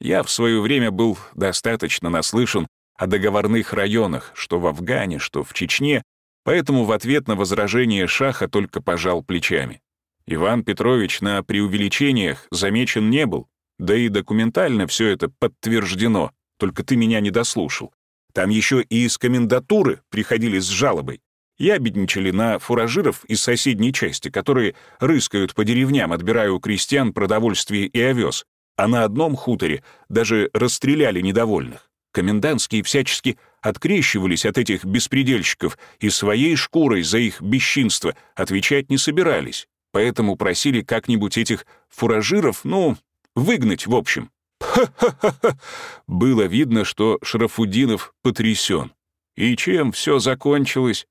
Speaker 1: Я в свое время был достаточно наслышан о договорных районах, что в Афгане, что в Чечне, поэтому в ответ на возражение Шаха только пожал плечами. Иван Петрович на преувеличениях замечен не был, да и документально все это подтверждено, только ты меня не дослушал. Там еще и из комендатуры приходили с жалобой. Ябедничали на фуражиров из соседней части, которые рыскают по деревням, отбирая у крестьян продовольствие и овес, а на одном хуторе даже расстреляли недовольных. Комендантские всячески открещивались от этих беспредельщиков и своей шкурой за их бесчинство отвечать не собирались, поэтому просили как-нибудь этих фуражиров, ну, выгнать в общем. Ха-ха-ха! Было видно, что Шарафудинов потрясен. И чем все закончилось?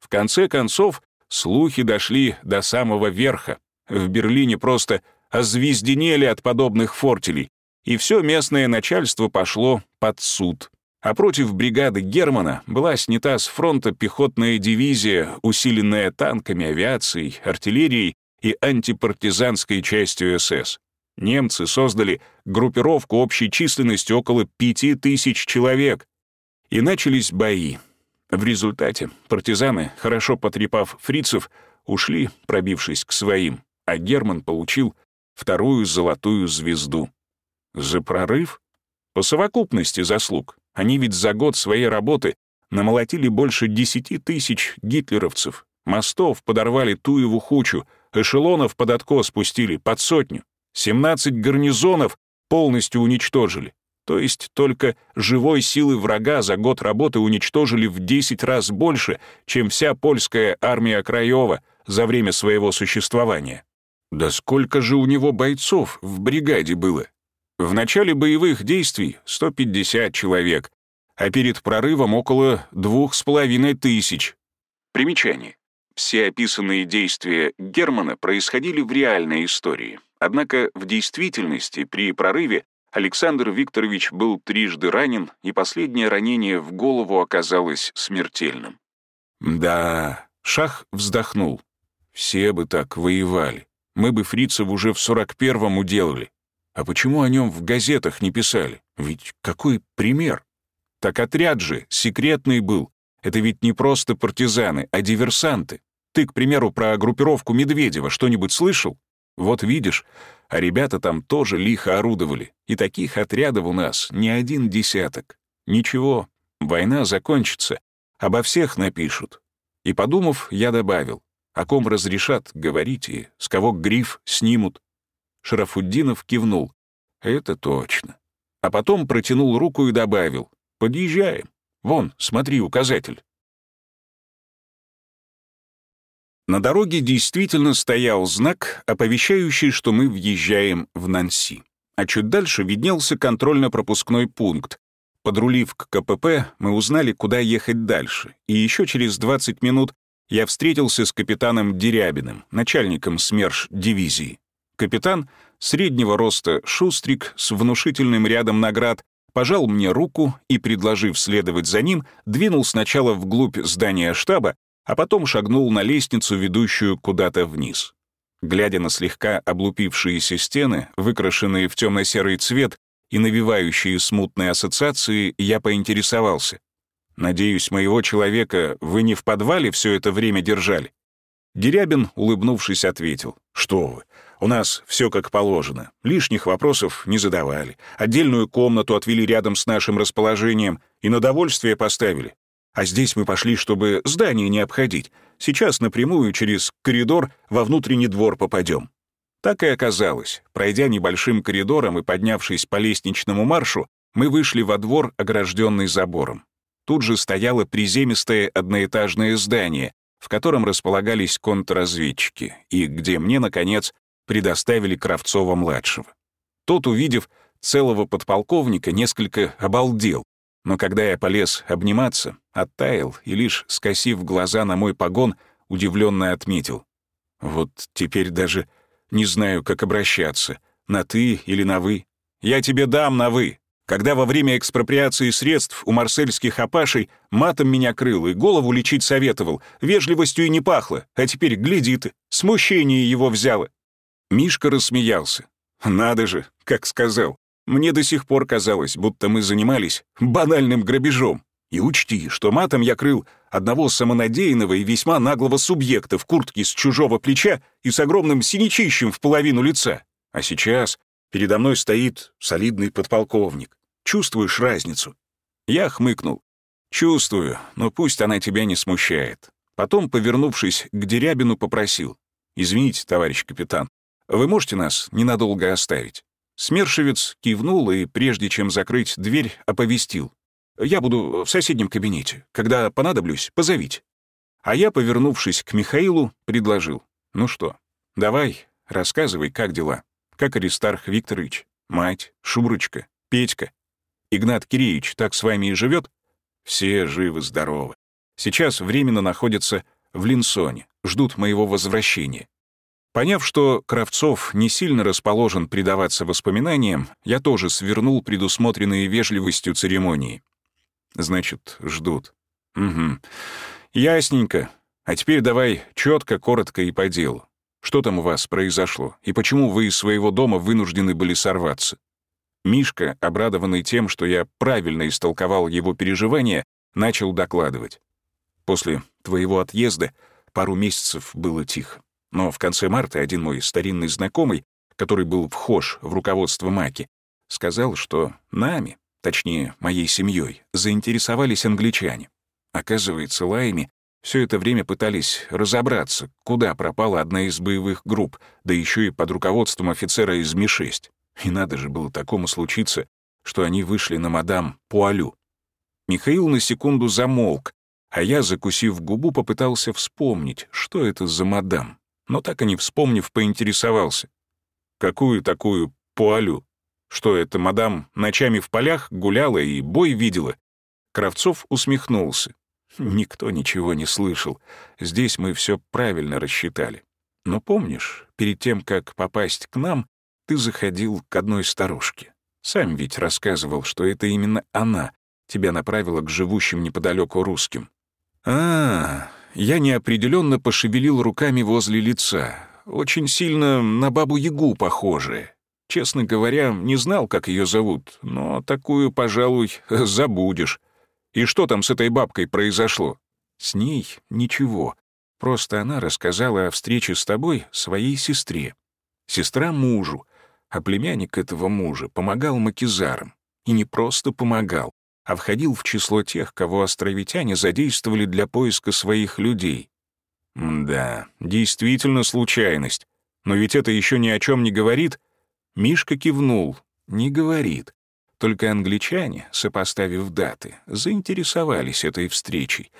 Speaker 1: В конце концов, слухи дошли до самого верха. В Берлине просто озвезденели от подобных фортелей, и все местное начальство пошло под суд. А против бригады Германа была снята с фронта пехотная дивизия, усиленная танками, авиацией, артиллерией и антипартизанской частью СС. Немцы создали группировку общей численностью около пяти тысяч человек. И начались бои. В результате партизаны, хорошо потрепав фрицев, ушли, пробившись к своим, а Герман получил вторую золотую звезду. За прорыв? По совокупности заслуг. Они ведь за год своей работы намолотили больше десяти тысяч гитлеровцев, мостов подорвали Туеву хучу, эшелонов под откос спустили под сотню, 17 гарнизонов полностью уничтожили. То есть только живой силы врага за год работы уничтожили в 10 раз больше, чем вся польская армия Краева за время своего существования. Да сколько же у него бойцов в бригаде было? В начале боевых действий 150 человек, а перед прорывом около двух с половиной тысяч. Примечание. Все описанные действия Германа происходили в реальной истории. Однако в действительности при прорыве Александр Викторович был трижды ранен, и последнее ранение в голову оказалось смертельным. Да, Шах вздохнул. Все бы так воевали. Мы бы фрицев уже в сорок первом уделали. А почему о нем в газетах не писали? Ведь какой пример? Так отряд же секретный был. Это ведь не просто партизаны, а диверсанты. Ты, к примеру, про группировку Медведева что-нибудь слышал? Вот видишь, а ребята там тоже лихо орудовали, и таких отрядов у нас не один десяток. Ничего, война закончится, обо всех напишут. И подумав, я добавил, о ком разрешат, говорите, с кого гриф снимут. Шарафуддинов кивнул. Это точно. А потом протянул руку и добавил, подъезжаем. Вон, смотри, указатель. На дороге действительно стоял знак, оповещающий, что мы въезжаем в Нанси. А чуть дальше виднелся контрольно-пропускной пункт. Подрулив к КПП, мы узнали, куда ехать дальше, и еще через 20 минут я встретился с капитаном Дерябиным, начальником СМЕРШ дивизии. Капитан, среднего роста шустрик с внушительным рядом наград, пожал мне руку и, предложив следовать за ним, двинул сначала вглубь здания штаба, а потом шагнул на лестницу, ведущую куда-то вниз. Глядя на слегка облупившиеся стены, выкрашенные в темно-серый цвет и навевающие смутные ассоциации, я поинтересовался. «Надеюсь, моего человека вы не в подвале все это время держали?» Дерябин, улыбнувшись, ответил. «Что вы, у нас все как положено. Лишних вопросов не задавали. Отдельную комнату отвели рядом с нашим расположением и на довольствие поставили. А здесь мы пошли, чтобы здание не обходить. Сейчас напрямую через коридор во внутренний двор попадем. Так и оказалось. Пройдя небольшим коридором и поднявшись по лестничному маршу, мы вышли во двор, огражденный забором. Тут же стояло приземистое одноэтажное здание, в котором располагались контрразведчики, и где мне, наконец, предоставили Кравцова-младшего. Тот, увидев целого подполковника, несколько обалдел, но когда я полез обниматься, оттаял и лишь, скосив глаза на мой погон, удивленно отметил. Вот теперь даже не знаю, как обращаться, на «ты» или на «вы». Я тебе дам на «вы». Когда во время экспроприации средств у марсельских апашей матом меня крыл и голову лечить советовал, вежливостью и не пахло, а теперь, гляди ты, смущение его взяло. Мишка рассмеялся. Надо же, как сказал. Мне до сих пор казалось, будто мы занимались банальным грабежом. И учти, что матом я крыл одного самонадеянного и весьма наглого субъекта в куртке с чужого плеча и с огромным синячищем в половину лица. А сейчас передо мной стоит солидный подполковник. Чувствуешь разницу?» Я хмыкнул. «Чувствую, но пусть она тебя не смущает. Потом, повернувшись к Дерябину, попросил. «Извините, товарищ капитан, вы можете нас ненадолго оставить?» Смершевец кивнул и, прежде чем закрыть дверь, оповестил. «Я буду в соседнем кабинете. Когда понадоблюсь, позовите». А я, повернувшись к Михаилу, предложил. «Ну что, давай, рассказывай, как дела? Как Аристарх Викторович, мать, Шурочка, Петька? Игнат Киреевич так с вами и живет? Все живы-здоровы. Сейчас временно находятся в Линсоне, ждут моего возвращения. Поняв, что Кравцов не сильно расположен предаваться воспоминаниям, я тоже свернул предусмотренные вежливостью церемонии. Значит, ждут. Угу. Ясненько. А теперь давай четко, коротко и по делу. Что там у вас произошло, и почему вы из своего дома вынуждены были сорваться? Мишка, обрадованный тем, что я правильно истолковал его переживания, начал докладывать. После твоего отъезда пару месяцев было тихо. Но в конце марта один мой старинный знакомый, который был вхож в руководство Маки, сказал, что нами, точнее, моей семьей, заинтересовались англичане. Оказывается, лаями все это время пытались разобраться, куда пропала одна из боевых групп, да еще и под руководством офицера из Ми-6. И надо же было такому случиться, что они вышли на мадам Пуалю. Михаил на секунду замолк, а я, закусив губу, попытался вспомнить, что это за мадам но так и не вспомнив, поинтересовался. «Какую такую пуалю? Что это, мадам ночами в полях гуляла и бой видела?» Кравцов усмехнулся. «Никто ничего не слышал. Здесь мы все правильно рассчитали. Но помнишь, перед тем, как попасть к нам, ты заходил к одной старушке. Сам ведь рассказывал, что это именно она тебя направила к живущим неподалеку русским. А, я неопределенно пошевелил руками возле лица. Очень сильно на бабу-ягу похожие. Честно говоря, не знал, как ее зовут, но такую, пожалуй, забудешь. И что там с этой бабкой произошло? С ней ничего. Просто она рассказала о встрече с тобой своей сестре. Сестра мужу, а племянник этого мужа помогал макизарам. И не просто помогал, а входил в число тех, кого островитяне задействовали для поиска своих людей. Да, действительно случайность. Но ведь это еще ни о чем не говорит. Мишка кивнул. Не говорит. Только англичане, сопоставив даты, заинтересовались этой встречей.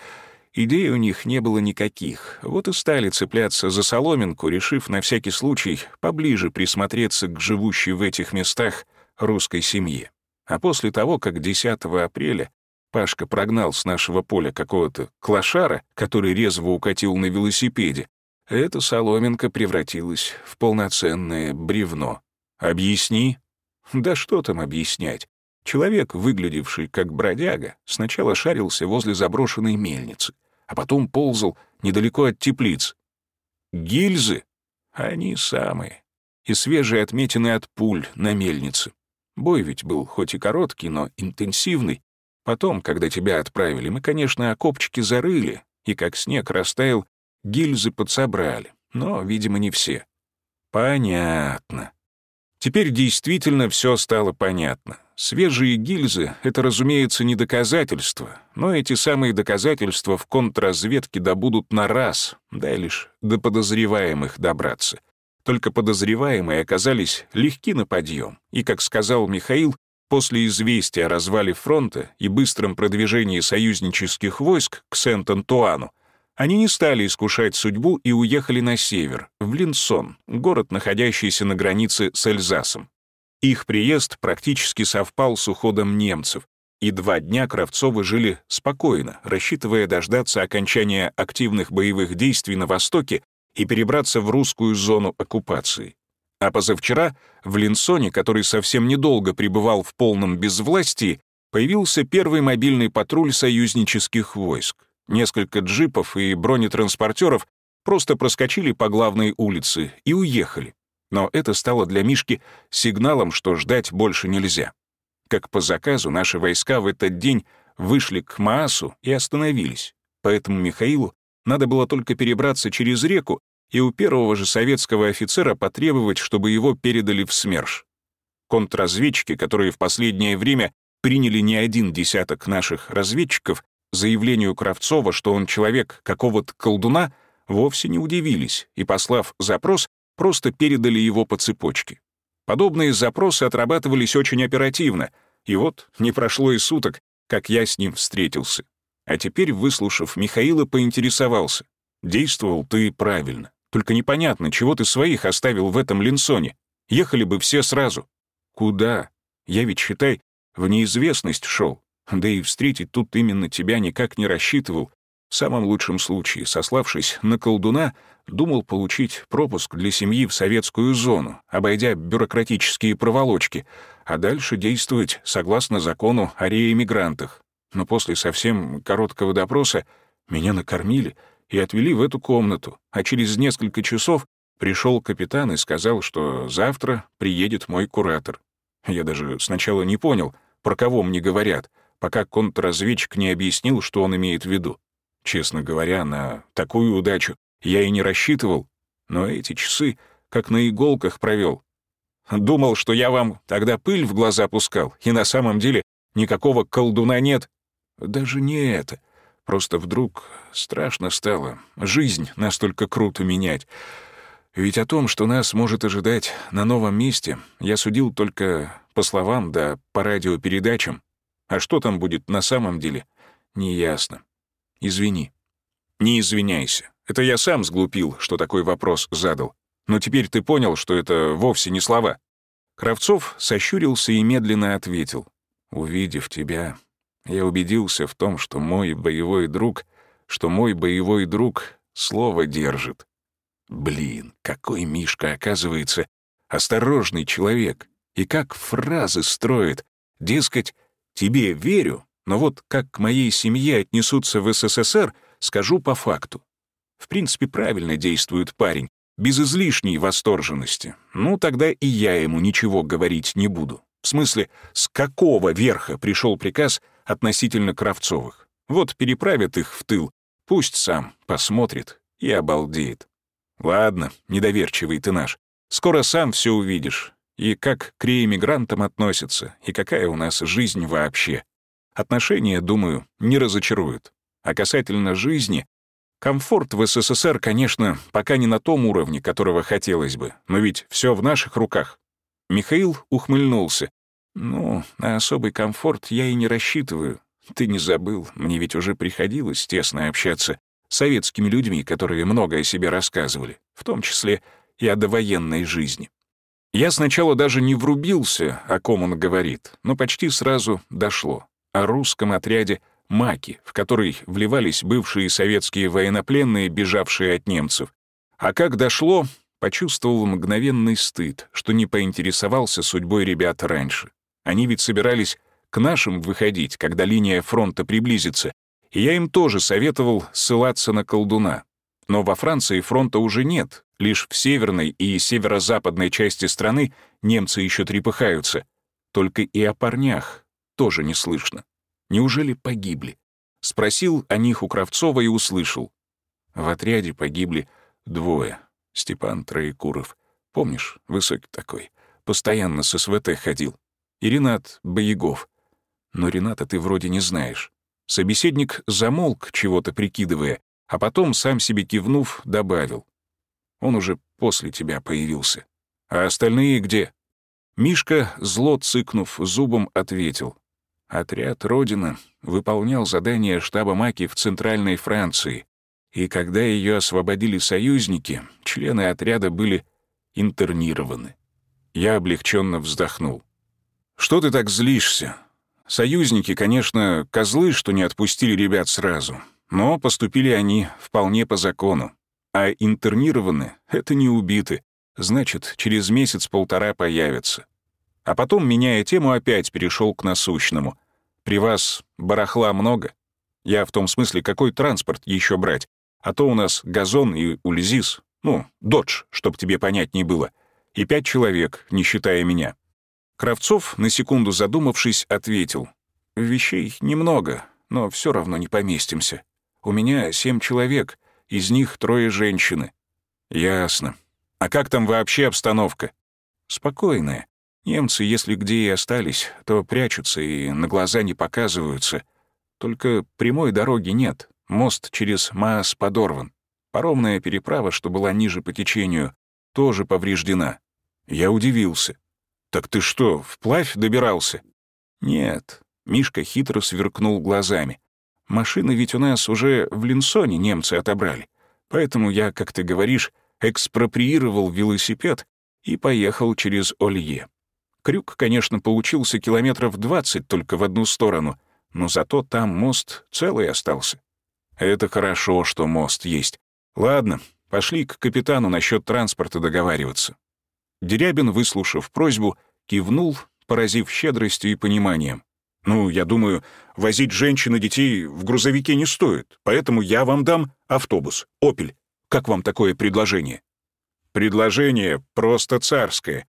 Speaker 1: Идей у них не было никаких, вот и стали цепляться за соломинку, решив на всякий случай поближе присмотреться к живущей в этих местах русской семье. А после того, как 10 апреля Пашка прогнал с нашего поля какого-то клошара, который резво укатил на велосипеде, эта соломинка превратилась в полноценное бревно. Объясни? Да что там объяснять? Человек, выглядевший как бродяга, сначала шарился возле заброшенной мельницы, а потом ползал недалеко от теплиц. Гильзы? Они самые. И свежие отметины от пуль на мельнице. Бой ведь был хоть и короткий, но интенсивный. Потом, когда тебя отправили, мы, конечно, окопчики зарыли, и как снег растаял, гильзы подсобрали, но, видимо, не все. Понятно. Теперь действительно все стало понятно. Свежие гильзы — это, разумеется, не доказательства, но эти самые доказательства в контрразведке добудут на раз, да лишь до подозреваемых добраться — только подозреваемые оказались легки на подъем, и, как сказал Михаил, после известия о развале фронта и быстром продвижении союзнических войск к Сент-Антуану, они не стали искушать судьбу и уехали на север, в Линсон, город, находящийся на границе с Эльзасом. Их приезд практически совпал с уходом немцев, и два дня Кравцовы жили спокойно, рассчитывая дождаться окончания активных боевых действий на Востоке и перебраться в русскую зону оккупации. А позавчера в Линсоне, который совсем недолго пребывал в полном безвластии, появился первый мобильный патруль союзнических войск. Несколько джипов и бронетранспортеров просто проскочили по главной улице и уехали. Но это стало для Мишки сигналом, что ждать больше нельзя. Как по заказу, наши войска в этот день вышли к Маасу и остановились. Поэтому Михаилу надо было только перебраться через реку и у первого же советского офицера потребовать, чтобы его передали в СМЕРШ. Контрразведчики, которые в последнее время приняли не один десяток наших разведчиков, заявлению Кравцова, что он человек какого-то колдуна, вовсе не удивились и, послав запрос, просто передали его по цепочке. Подобные запросы отрабатывались очень оперативно, и вот не прошло и суток, как я с ним встретился. А теперь, выслушав Михаила, поинтересовался. «Действовал ты правильно. Только непонятно, чего ты своих оставил в этом линсоне. Ехали бы все сразу». «Куда? Я ведь, считай, в неизвестность шел. Да и встретить тут именно тебя никак не рассчитывал. В самом лучшем случае, сославшись на колдуна, думал получить пропуск для семьи в советскую зону, обойдя бюрократические проволочки, а дальше действовать согласно закону о реэмигрантах. Но после совсем короткого допроса меня накормили и отвели в эту комнату, а через несколько часов пришел капитан и сказал, что завтра приедет мой куратор. Я даже сначала не понял, про кого мне говорят, пока контрразведчик не объяснил, что он имеет в виду. Честно говоря, на такую удачу я и не рассчитывал, но эти часы как на иголках провел. Думал, что я вам тогда пыль в глаза пускал, и на самом деле никакого колдуна нет. Даже не это. Просто вдруг страшно стало жизнь настолько круто менять. Ведь о том, что нас может ожидать на новом месте, я судил только по словам да по радиопередачам. А что там будет на самом деле, неясно. Извини. Не извиняйся. Это я сам сглупил, что такой вопрос задал. Но теперь ты понял, что это вовсе не слова. Кравцов сощурился и медленно ответил. Увидев тебя, я убедился в том, что мой боевой друг, что мой боевой друг слово держит. Блин, какой Мишка, оказывается, осторожный человек. И как фразы строит. Дескать, тебе верю, но вот как к моей семье отнесутся в СССР, скажу по факту. В принципе, правильно действует парень, без излишней восторженности. Ну, тогда и я ему ничего говорить не буду. В смысле, с какого верха пришел приказ относительно Кравцовых? Вот переправят их в тыл, пусть сам посмотрит и обалдеет. Ладно, недоверчивый ты наш. Скоро сам все увидишь. И как к реэмигрантам относятся, и какая у нас жизнь вообще. Отношения, думаю, не разочаруют. А касательно жизни, комфорт в СССР, конечно, пока не на том уровне, которого хотелось бы, но ведь все в наших руках. Михаил ухмыльнулся. «Ну, на особый комфорт я и не рассчитываю. Ты не забыл, мне ведь уже приходилось тесно общаться с советскими людьми, которые много о себе рассказывали, в том числе и о довоенной жизни. Я сначала даже не врубился, о ком он говорит, но почти сразу дошло. О русском отряде «Маки», в который вливались бывшие советские военнопленные, бежавшие от немцев. А как дошло, почувствовал мгновенный стыд, что не поинтересовался судьбой ребят раньше. Они ведь собирались к нашим выходить, когда линия фронта приблизится, и я им тоже советовал ссылаться на колдуна. Но во Франции фронта уже нет, лишь в северной и северо-западной части страны немцы еще трепыхаются. Только и о парнях тоже не слышно. Неужели погибли? Спросил о них у Кравцова и услышал. В отряде погибли двое. Степан Троекуров. Помнишь, высокий такой. Постоянно с СВТ ходил. И Ренат Боягов. Но Рената ты вроде не знаешь. Собеседник замолк, чего-то прикидывая, а потом, сам себе кивнув, добавил. Он уже после тебя появился. А остальные где? Мишка, зло цыкнув зубом, ответил. Отряд «Родина» выполнял задание штаба Маки в Центральной Франции, и когда ее освободили союзники, члены отряда были интернированы. Я облегченно вздохнул. «Что ты так злишься? Союзники, конечно, козлы, что не отпустили ребят сразу, но поступили они вполне по закону. А интернированы — это не убиты, значит, через месяц-полтора появятся. А потом, меняя тему, опять перешел к насущному. При вас барахла много? Я в том смысле, какой транспорт еще брать? А то у нас газон и ульзис, ну, додж, чтоб тебе понять было, и пять человек, не считая меня. Кравцов, на секунду задумавшись, ответил. «Вещей немного, но все равно не поместимся. У меня семь человек, из них трое женщины». «Ясно. А как там вообще обстановка?» «Спокойная. Немцы, если где и остались, то прячутся и на глаза не показываются. Только прямой дороги нет, мост через Маас подорван. Паромная переправа, что была ниже по течению, тоже повреждена. Я удивился. «Так ты что, вплавь добирался?» «Нет», — Мишка хитро сверкнул глазами. «Машины ведь у нас уже в Линсоне немцы отобрали. Поэтому я, как ты говоришь, экспроприировал велосипед и поехал через Олье. Крюк, конечно, получился километров двадцать только в одну сторону, но зато там мост целый остался. Это хорошо, что мост есть. Ладно, пошли к капитану насчет транспорта договариваться. Дерябин, выслушав просьбу, кивнул, поразив щедростью и пониманием. «Ну, я думаю, возить женщин и детей в грузовике не стоит, поэтому я вам дам автобус, «Опель». Как вам такое предложение?» «Предложение просто царское.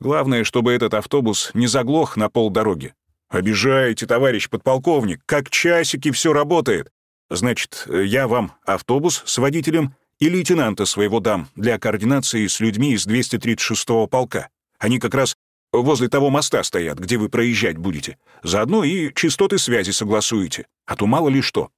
Speaker 1: Главное, чтобы этот автобус не заглох на полдороги. Обижаете, товарищ подполковник, как часики все работает. Значит, я вам автобус с водителем и лейтенанта своего дам для координации с людьми из 236-го полка. Они как раз возле того моста стоят, где вы проезжать будете. Заодно и частоты связи согласуете, а то мало ли что.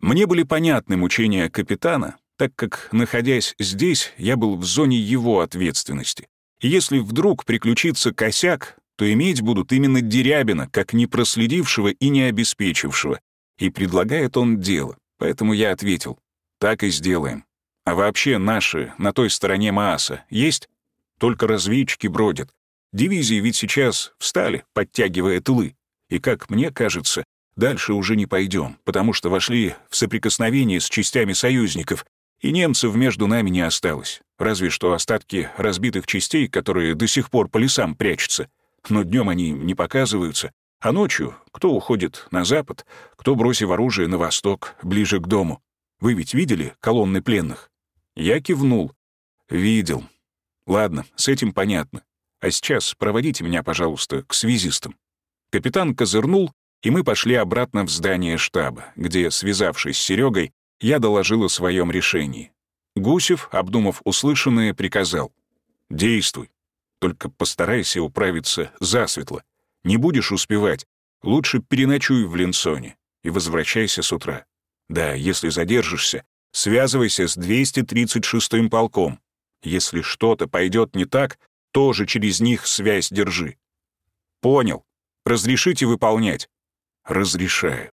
Speaker 1: Мне были понятны мучения капитана, так как, находясь здесь, я был в зоне его ответственности. И если вдруг приключится косяк, то иметь будут именно Дерябина, как не проследившего и не обеспечившего. И предлагает он дело. Поэтому я ответил, так и сделаем. А вообще наши на той стороне Мааса есть? Только разведчики бродят. Дивизии ведь сейчас встали, подтягивая тылы. И, как мне кажется, дальше уже не пойдем, потому что вошли в соприкосновение с частями союзников, и немцев между нами не осталось. Разве что остатки разбитых частей, которые до сих пор по лесам прячутся. Но днем они не показываются, а ночью кто уходит на запад, кто, бросив оружие, на восток, ближе к дому. Вы ведь видели колонны пленных? Я кивнул. Видел. Ладно, с этим понятно. А сейчас проводите меня, пожалуйста, к связистам. Капитан козырнул, и мы пошли обратно в здание штаба, где, связавшись с Серегой, я доложил о своем решении. Гусев, обдумав услышанное, приказал. «Действуй. Только постарайся управиться засветло. Не будешь успевать. Лучше переночуй в Линсоне и возвращайся с утра. Да, если задержишься, связывайся с 236-м полком. Если что-то пойдет не так, тоже через них связь держи. Понял. Разрешите выполнять? Разрешаю.